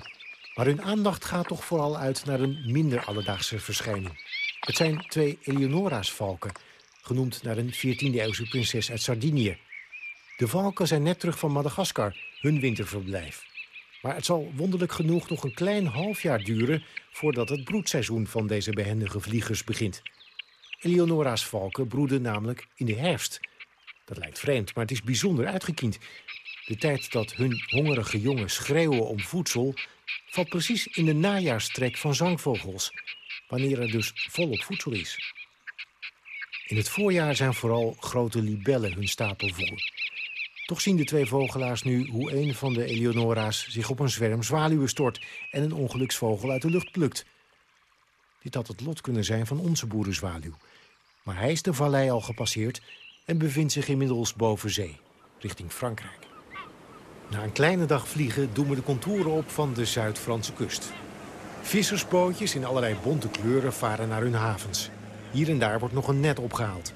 Maar hun aandacht gaat toch vooral uit naar een minder alledaagse verschijning. Het zijn twee Eleonora's valken, genoemd naar een 14e-eeuwse prinses uit Sardinië. De valken zijn net terug van Madagaskar, hun winterverblijf. Maar het zal wonderlijk genoeg nog een klein half jaar duren... voordat het broedseizoen van deze behendige vliegers begint. Eleonora's valken broeden namelijk in de herfst. Dat lijkt vreemd, maar het is bijzonder uitgekiend. De tijd dat hun hongerige jongen schreeuwen om voedsel... valt precies in de najaarstrek van zangvogels... wanneer er dus volop voedsel is. In het voorjaar zijn vooral grote libellen hun stapel voer. Toch zien de twee vogelaars nu hoe een van de Eleonora's zich op een zwerm zwaluwen stort en een ongeluksvogel uit de lucht plukt. Dit had het lot kunnen zijn van onze boerenzwaluw. Maar hij is de vallei al gepasseerd en bevindt zich inmiddels boven zee, richting Frankrijk. Na een kleine dag vliegen doen we de contouren op van de Zuid-Franse kust. Vissersbootjes in allerlei bonte kleuren varen naar hun havens. Hier en daar wordt nog een net opgehaald.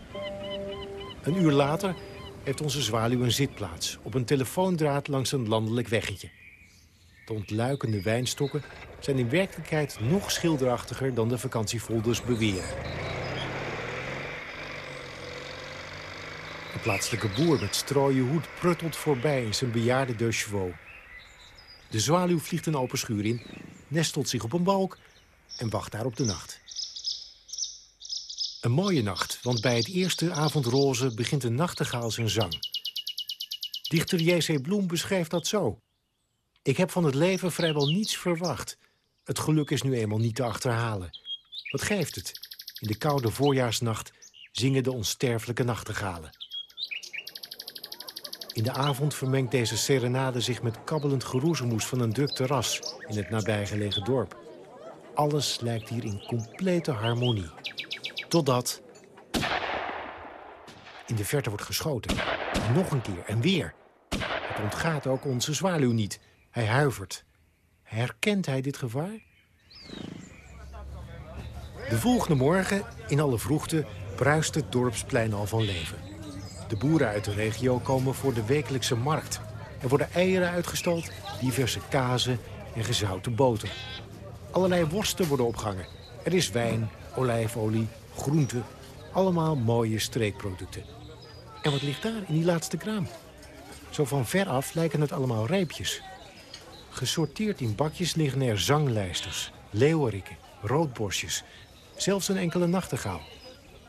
Een uur later heeft onze zwaluw een zitplaats... op een telefoondraad langs een landelijk weggetje. De ontluikende wijnstokken zijn in werkelijkheid nog schilderachtiger... dan de vakantiefolders beweren. Een plaatselijke boer met strooien hoed pruttelt voorbij in zijn bejaarde de chevaux. De zwaluw vliegt een open schuur in, nestelt zich op een balk en wacht daar op de nacht. Een mooie nacht, want bij het eerste avondroze begint een nachtegaal zijn zang. Dichter J.C. Bloem beschrijft dat zo. Ik heb van het leven vrijwel niets verwacht. Het geluk is nu eenmaal niet te achterhalen. Wat geeft het? In de koude voorjaarsnacht zingen de onsterfelijke nachtegalen. In de avond vermengt deze serenade zich met kabbelend geroezemoes van een druk terras in het nabijgelegen dorp. Alles lijkt hier in complete harmonie. Totdat... In de verte wordt geschoten. En nog een keer en weer. Het ontgaat ook onze zwaluw niet. Hij huivert. Herkent hij dit gevaar? De volgende morgen, in alle vroegte, bruist het dorpsplein al van leven. De boeren uit de regio komen voor de wekelijkse markt. Er worden eieren uitgestald, diverse kazen en gezouten boter. Allerlei worsten worden opgehangen. Er is wijn, olijfolie, groenten. Allemaal mooie streekproducten. En wat ligt daar in die laatste kraam? Zo van ver af lijken het allemaal rijpjes. Gesorteerd in bakjes liggen er zanglijsters, leeuweriken, roodborstjes... zelfs een enkele nachtegaal.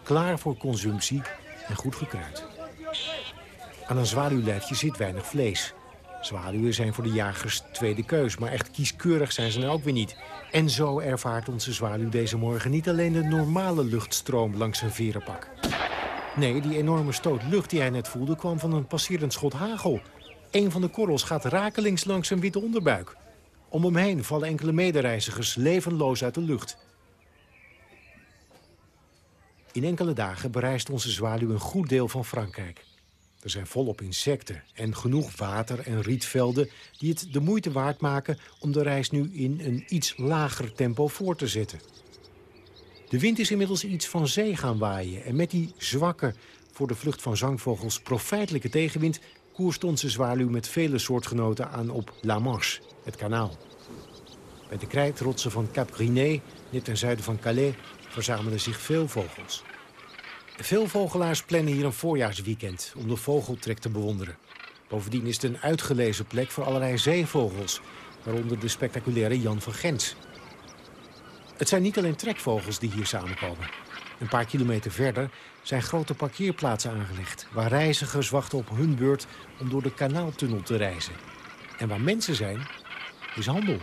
Klaar voor consumptie en goed gekruid. Aan een zwaluwlijfje zit weinig vlees. Zwaluwen zijn voor de jagers tweede keus, maar echt kieskeurig zijn ze nou ook weer niet. En zo ervaart onze zwaluw deze morgen niet alleen de normale luchtstroom langs zijn verenpak. Nee, die enorme stoot lucht die hij net voelde kwam van een passerend schot hagel. Een van de korrels gaat rakelings langs zijn witte onderbuik. Om hem heen vallen enkele medereizigers levenloos uit de lucht. In enkele dagen bereist onze zwaluw een goed deel van Frankrijk. Er zijn volop insecten en genoeg water en rietvelden... die het de moeite waard maken om de reis nu in een iets lager tempo voor te zetten. De wind is inmiddels iets van zee gaan waaien... en met die zwakke, voor de vlucht van zangvogels profijtelijke tegenwind... koerst onze zwaluw met vele soortgenoten aan op La Manche, het kanaal. Bij de krijtrotsen van Cap Griné, net ten zuiden van Calais... verzamelen zich veel vogels. Veel vogelaars plannen hier een voorjaarsweekend om de vogeltrek te bewonderen. Bovendien is het een uitgelezen plek voor allerlei zeevogels, waaronder de spectaculaire Jan van Gens. Het zijn niet alleen trekvogels die hier samenkomen. Een paar kilometer verder zijn grote parkeerplaatsen aangelegd... waar reizigers wachten op hun beurt om door de kanaaltunnel te reizen. En waar mensen zijn, is handel.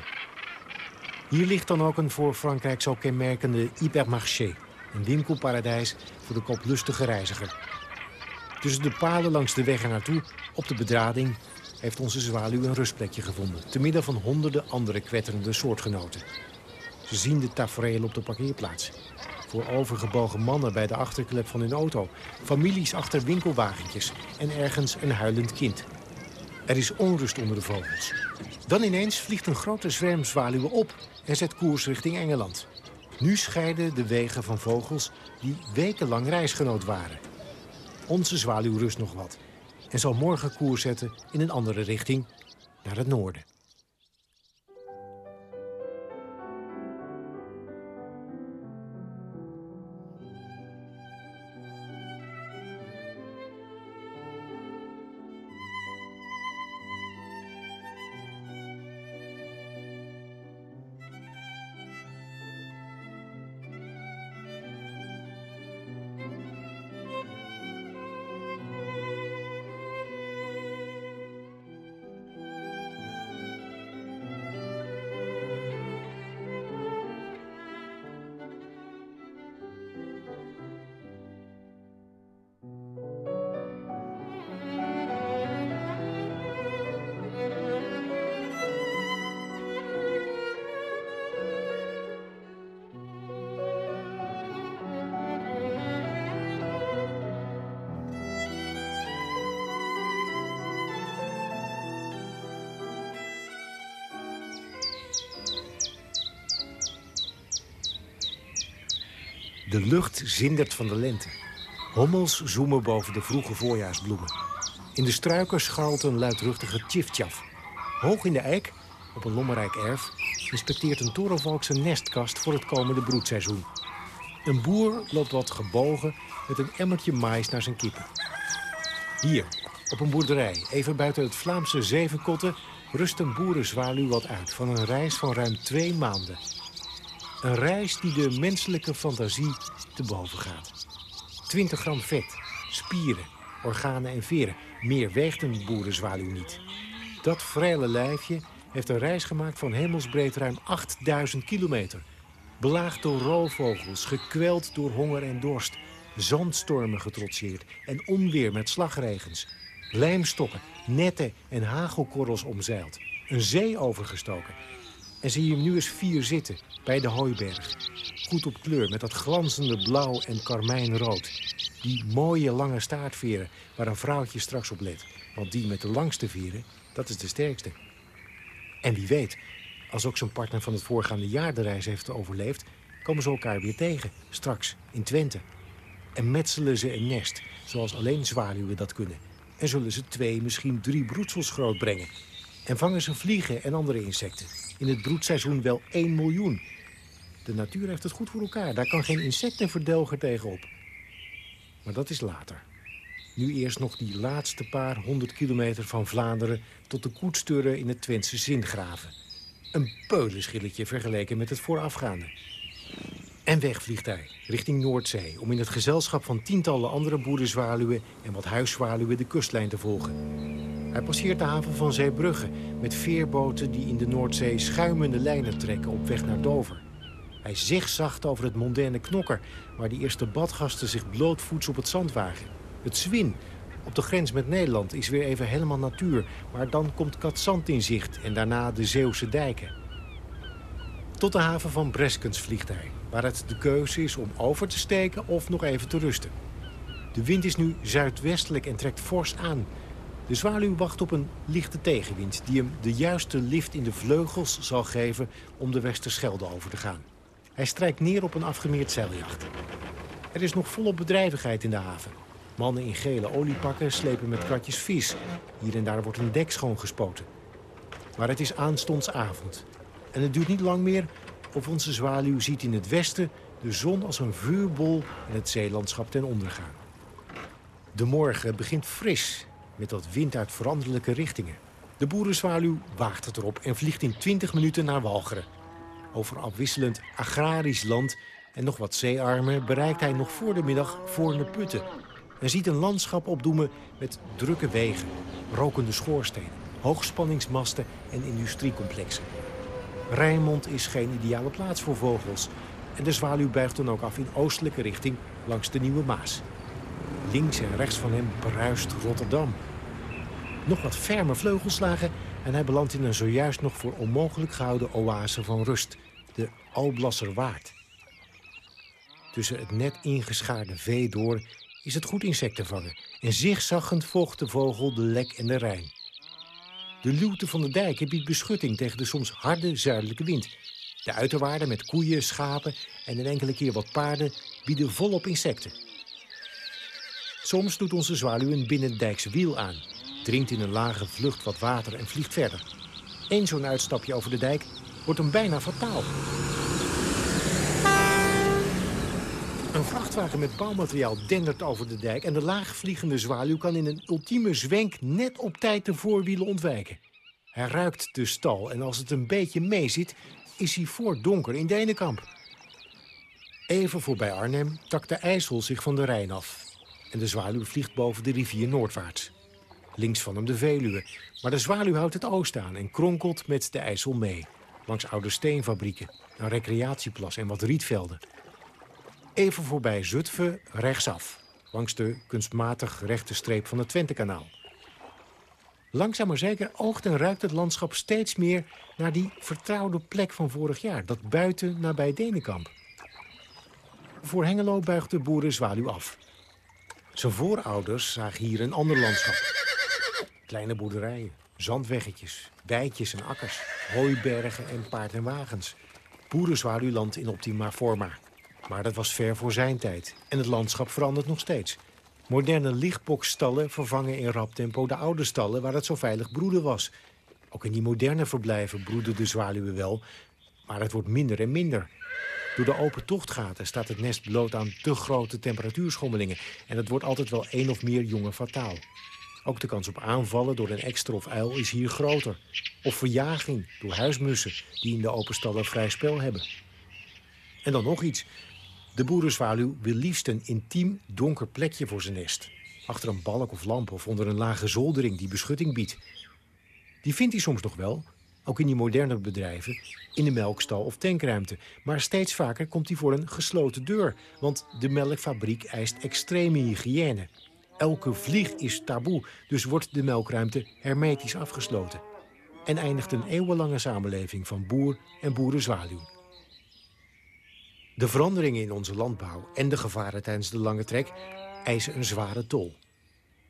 Hier ligt dan ook een voor Frankrijk zo kenmerkende hypermarché... Een winkelparadijs voor de koplustige reiziger. Tussen de palen langs de weg ernaartoe, op de bedrading... heeft onze zwaluw een rustplekje gevonden... te midden van honderden andere kwetterende soortgenoten. Ze zien de tafereel op de parkeerplaats. Voor overgebogen mannen bij de achterklep van hun auto. Families achter winkelwagentjes en ergens een huilend kind. Er is onrust onder de vogels. Dan ineens vliegt een grote zwerm zwaluwen op en zet koers richting Engeland. Nu scheiden de wegen van vogels die wekenlang reisgenoot waren. Onze zwaluw rust nog wat en zal morgen koers zetten in een andere richting naar het noorden. Lucht zindert van de lente. Hommels zoemen boven de vroege voorjaarsbloemen. In de struiken schuilt een luidruchtige tjiftjaf. Hoog in de eik, op een lommerrijk erf... inspecteert een torenvalk zijn nestkast voor het komende broedseizoen. Een boer loopt wat gebogen met een emmertje mais naar zijn kippen. Hier, op een boerderij, even buiten het Vlaamse Zevenkotten... rust een boerenzwaluw wat uit van een reis van ruim twee maanden... Een reis die de menselijke fantasie te boven gaat. 20 gram vet, spieren, organen en veren. Meer weegt een boerenzwaluw niet. Dat vrije lijfje heeft een reis gemaakt van hemelsbreed ruim 8000 kilometer. Belaagd door roofvogels, gekweld door honger en dorst. Zandstormen getrotseerd en onweer met slagregens. Lijmstokken, netten en hagelkorrels omzeild. Een zee overgestoken en zie je hem nu eens vier zitten, bij de hooiberg. Goed op kleur, met dat glanzende blauw en karmijnrood. Die mooie lange staartveren waar een vrouwtje straks op let. Want die met de langste veren, dat is de sterkste. En wie weet, als ook zijn partner van het voorgaande jaar de reis heeft overleefd... komen ze elkaar weer tegen, straks, in Twente. En metselen ze een nest, zoals alleen zwaluwen dat kunnen. En zullen ze twee, misschien drie broedsels grootbrengen. En vangen ze vliegen en andere insecten in het broedseizoen wel 1 miljoen. De natuur heeft het goed voor elkaar. Daar kan geen insectenverdelger tegenop. Maar dat is later. Nu eerst nog die laatste paar honderd kilometer van Vlaanderen... tot de koetsturren in het Twentse Zingraven. Een peulenschilletje vergeleken met het voorafgaande. En weg vliegt hij, richting Noordzee... om in het gezelschap van tientallen andere boerenzwaluwen... en wat huiszwaluwen de kustlijn te volgen. Hij passeert de haven van Zeebrugge... met veerboten die in de Noordzee schuimende lijnen trekken op weg naar Dover. Hij zigzacht over het mondaine knokker... waar de eerste badgasten zich blootvoets op het zand wagen. Het Zwin, op de grens met Nederland, is weer even helemaal natuur. Maar dan komt Katzand in zicht en daarna de Zeeuwse dijken. Tot de haven van Breskens vliegt hij, waar het de keuze is om over te steken of nog even te rusten. De wind is nu zuidwestelijk en trekt fors aan. De zwaluw wacht op een lichte tegenwind die hem de juiste lift in de vleugels zal geven om de Westerschelde over te gaan. Hij strijkt neer op een afgemeerd zeiljacht. Er is nog volop bedrijvigheid in de haven. Mannen in gele oliepakken slepen met kratjes vis. Hier en daar wordt een dek schoongespoten. Maar het is aanstondsavond. En het duurt niet lang meer of onze zwaluw ziet in het westen... de zon als een vuurbol en het zeelandschap ten ondergaan. De morgen begint fris, met wat wind uit veranderlijke richtingen. De boerenzwaluw waagt het erop en vliegt in 20 minuten naar Walcheren. Over afwisselend agrarisch land en nog wat zeearmen... bereikt hij nog voor de middag Voorne Putten... en ziet een landschap opdoemen met drukke wegen, rokende schoorstenen... hoogspanningsmasten en industriecomplexen. Rijnmond is geen ideale plaats voor vogels... en de zwaluw buigt dan ook af in oostelijke richting langs de Nieuwe Maas. Links en rechts van hem bruist Rotterdam. Nog wat ferme vleugelslagen en hij belandt in een zojuist nog voor onmogelijk gehouden oase van rust, de Alblasserwaard. Tussen het net ingeschaarde vee door is het goed insecten vangen... en zigzaggend volgt de vogel de Lek en de Rijn. De luwte van de dijken biedt beschutting tegen de soms harde zuidelijke wind. De uiterwaarden met koeien, schapen en een enkele keer wat paarden... bieden volop insecten. Soms doet onze zwaluw een binnendijkse wiel aan drinkt in een lage vlucht wat water en vliegt verder. Eén zo'n uitstapje over de dijk wordt hem bijna fataal. Een vrachtwagen met bouwmateriaal dendert over de dijk... en de laagvliegende zwaluw kan in een ultieme zwenk net op tijd de voorwielen ontwijken. Hij ruikt de stal en als het een beetje meezit... is hij voor donker in Denenkamp. Even voorbij Arnhem takt de IJssel zich van de Rijn af. En de zwaluw vliegt boven de rivier noordwaarts. Links van hem de Veluwe. Maar de zwaluw houdt het oost aan en kronkelt met de IJssel mee. Langs oude steenfabrieken, een recreatieplas en wat rietvelden. Even voorbij Zutphen rechtsaf. Langs de kunstmatig rechte streep van het Twentekanaal. Langzaam maar zeker oogt en ruikt het landschap steeds meer... naar die vertrouwde plek van vorig jaar. Dat buiten nabij Denenkamp. Voor Hengelo buigt de boerenzwaluw af. Zijn voorouders zagen hier een ander landschap. Kleine boerderijen, zandweggetjes, bijtjes en akkers, hooibergen en paard en wagens. Boerenzwaluwland in optima forma. Maar dat was ver voor zijn tijd. En het landschap verandert nog steeds. Moderne lichtbokstallen vervangen in rap tempo de oude stallen... waar het zo veilig broeden was. Ook in die moderne verblijven broeden de zwaluwen wel... maar het wordt minder en minder. Door de open tochtgaten staat het nest bloot aan te grote temperatuurschommelingen... en het wordt altijd wel één of meer jongen fataal. Ook de kans op aanvallen door een ekster of uil is hier groter. Of verjaging door huismussen die in de open stallen vrij spel hebben. En dan nog iets. De boerenzwaluw wil liefst een intiem donker plekje voor zijn nest. Achter een balk of lamp of onder een lage zoldering die beschutting biedt. Die vindt hij soms nog wel, ook in die moderne bedrijven, in de melkstal of tankruimte. Maar steeds vaker komt hij voor een gesloten deur, want de melkfabriek eist extreme hygiëne. Elke vlieg is taboe, dus wordt de melkruimte hermetisch afgesloten. En eindigt een eeuwenlange samenleving van boer en boerenzwaluw. De veranderingen in onze landbouw en de gevaren tijdens de lange trek eisen een zware tol.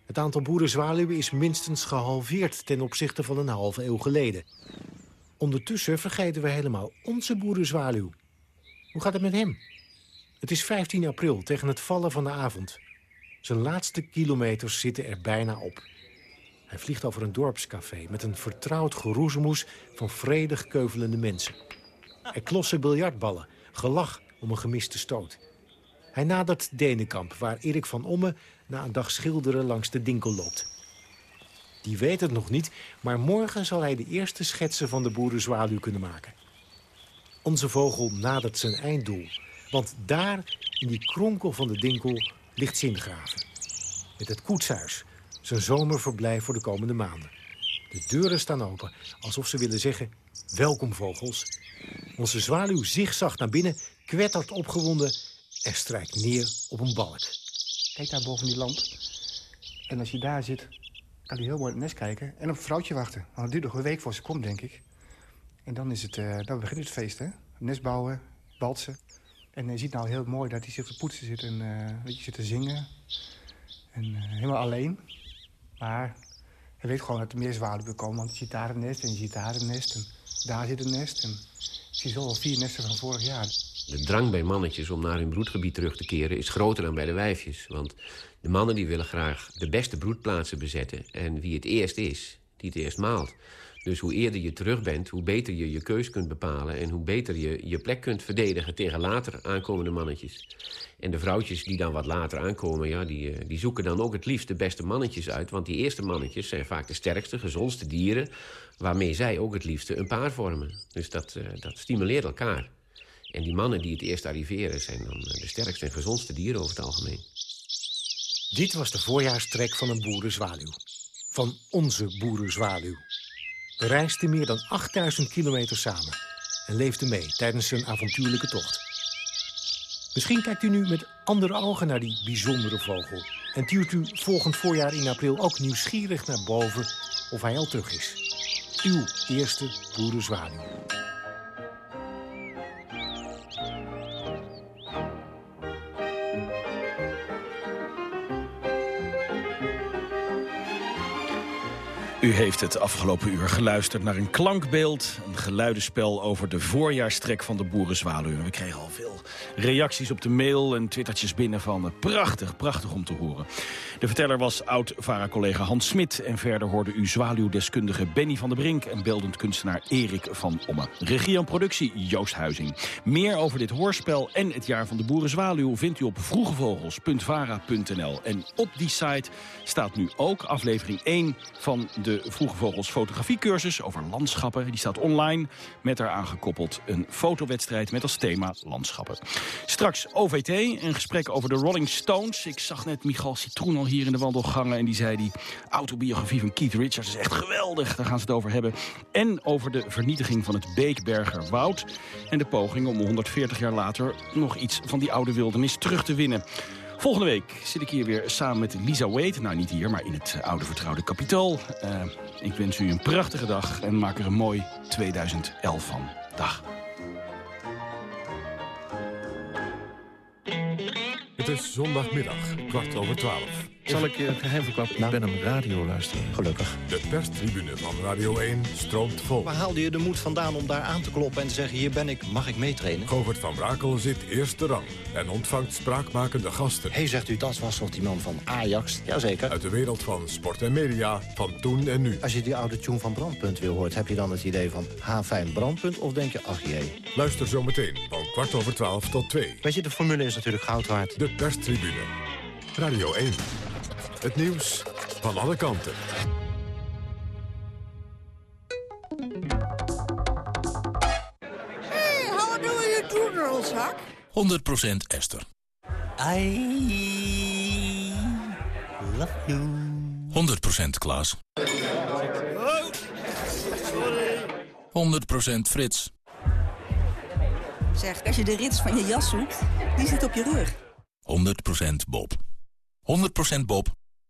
Het aantal boerenzwaluwen is minstens gehalveerd ten opzichte van een halve eeuw geleden. Ondertussen vergeten we helemaal onze boerenzwaluw. Hoe gaat het met hem? Het is 15 april, tegen het vallen van de avond. Zijn laatste kilometers zitten er bijna op. Hij vliegt over een dorpscafé met een vertrouwd geroezemoes van vredig keuvelende mensen. Er klossen biljartballen, gelach om een gemiste stoot. Hij nadert Denenkamp, waar Erik van Omme na een dag schilderen langs de dinkel loopt. Die weet het nog niet, maar morgen zal hij de eerste schetsen van de boerenzwaluw kunnen maken. Onze vogel nadert zijn einddoel, want daar, in die kronkel van de dinkel, ligt Zingraven. Met het koetshuis, zijn zomerverblijf voor de komende maanden. De deuren staan open, alsof ze willen zeggen... welkom vogels. Onze zwaluw zigzag naar binnen, kwettert opgewonden... en strijkt neer op een balk. Kijk daar boven die lamp. En als je daar zit, kan hij heel mooi het nest kijken... en op een vrouwtje wachten. Want het duurt nog een week voor ze komt, denk ik. En dan, is het, uh, dan begint het feest, hè? Nest bouwen, walsen. En je ziet nou heel mooi dat hij zich te poetsen zit en uh, je, zit te zingen. En uh, helemaal alleen. Maar hij weet gewoon dat er meer zwaluwen komen. Want je ziet daar een nest en je ziet daar een nest. En daar zit een nest. En ik zie zo al vier nesten van vorig jaar. De drang bij mannetjes om naar hun broedgebied terug te keren... is groter dan bij de wijfjes. Want de mannen die willen graag de beste broedplaatsen bezetten. En wie het eerst is, die het eerst maalt. Dus hoe eerder je terug bent, hoe beter je je keus kunt bepalen... en hoe beter je je plek kunt verdedigen tegen later aankomende mannetjes. En de vrouwtjes die dan wat later aankomen... Ja, die, eh, die zoeken dan ook het liefst de beste mannetjes uit. Want die eerste mannetjes zijn vaak de sterkste, gezondste dieren... waarmee zij ook het liefste een paar vormen. Dus dat, uh, dat stimuleert elkaar. En die mannen die het eerst arriveren... zijn dan eh, de sterkste en gezondste dieren over het algemeen. Dit was de voorjaarstrek van een boerenzwaluw. Van onze boerenzwaluw. We reisden meer dan 8000 kilometer samen en leefden mee tijdens zijn avontuurlijke tocht. Misschien kijkt u nu met andere ogen naar die bijzondere vogel... en tuurt u volgend voorjaar in april ook nieuwsgierig naar boven of hij al terug is. Uw eerste boerenzwaluw. U heeft het afgelopen uur geluisterd naar een klankbeeld... een geluidenspel over de voorjaarstrek van de boerenzwaluw. We kregen al veel reacties op de mail en twittertjes binnen van... Eh, prachtig, prachtig om te horen. De verteller was oud-VARA-collega Hans Smit... en verder hoorde u zwaluwdeskundige Benny van der Brink... en beeldend kunstenaar Erik van Omme. Regie en productie Joost Huizing. Meer over dit hoorspel en het jaar van de boerenzwaluw... vindt u op vroegevogels.vara.nl. En op die site staat nu ook aflevering 1 van de Vroege Vogels fotografiecursus over landschappen. Die staat online met daaraan gekoppeld een fotowedstrijd met als thema landschappen. Straks OVT, een gesprek over de Rolling Stones. Ik zag net Michal Citroen al hier in de wandelgangen en die zei die autobiografie van Keith Richards is echt geweldig. Daar gaan ze het over hebben. En over de vernietiging van het Beekberger Woud en de poging om 140 jaar later nog iets van die oude wildernis terug te winnen. Volgende week zit ik hier weer samen met Lisa Wade. Nou, niet hier, maar in het oude vertrouwde kapitool. Uh, ik wens u een prachtige dag en maak er een mooi 2011 van. Dag. Het is zondagmiddag, kwart over twaalf. Zal ik je geheim verklappen? Nou. Ik ben een radioluisteraar. Gelukkig. De perstribune van Radio 1 stroomt vol. Waar haalde je de moed vandaan om daar aan te kloppen en te zeggen... hier ben ik, mag ik meetrainen? Govert van Brakel zit eerste rang en ontvangt spraakmakende gasten. Hé, hey, zegt u, dat was toch die man van Ajax? Jazeker. Uit de wereld van sport en media, van toen en nu. Als je die oude tune van Brandpunt weer hoort... heb je dan het idee van fijn Brandpunt of denk je, ach jee? Luister zometeen van kwart over twaalf tot twee. Weet je, de formule is natuurlijk goud waard. De perstribune. Radio 1. Het nieuws van alle kanten. Hey, how do you do, girlshak? 100% Esther. I love you. 100% Klaas. Oh, sorry. 100% Frits. Zeg, als je de rits van je jas zoekt, die zit op je rug. 100% Bob. 100% Bob,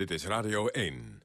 Dit is Radio 1.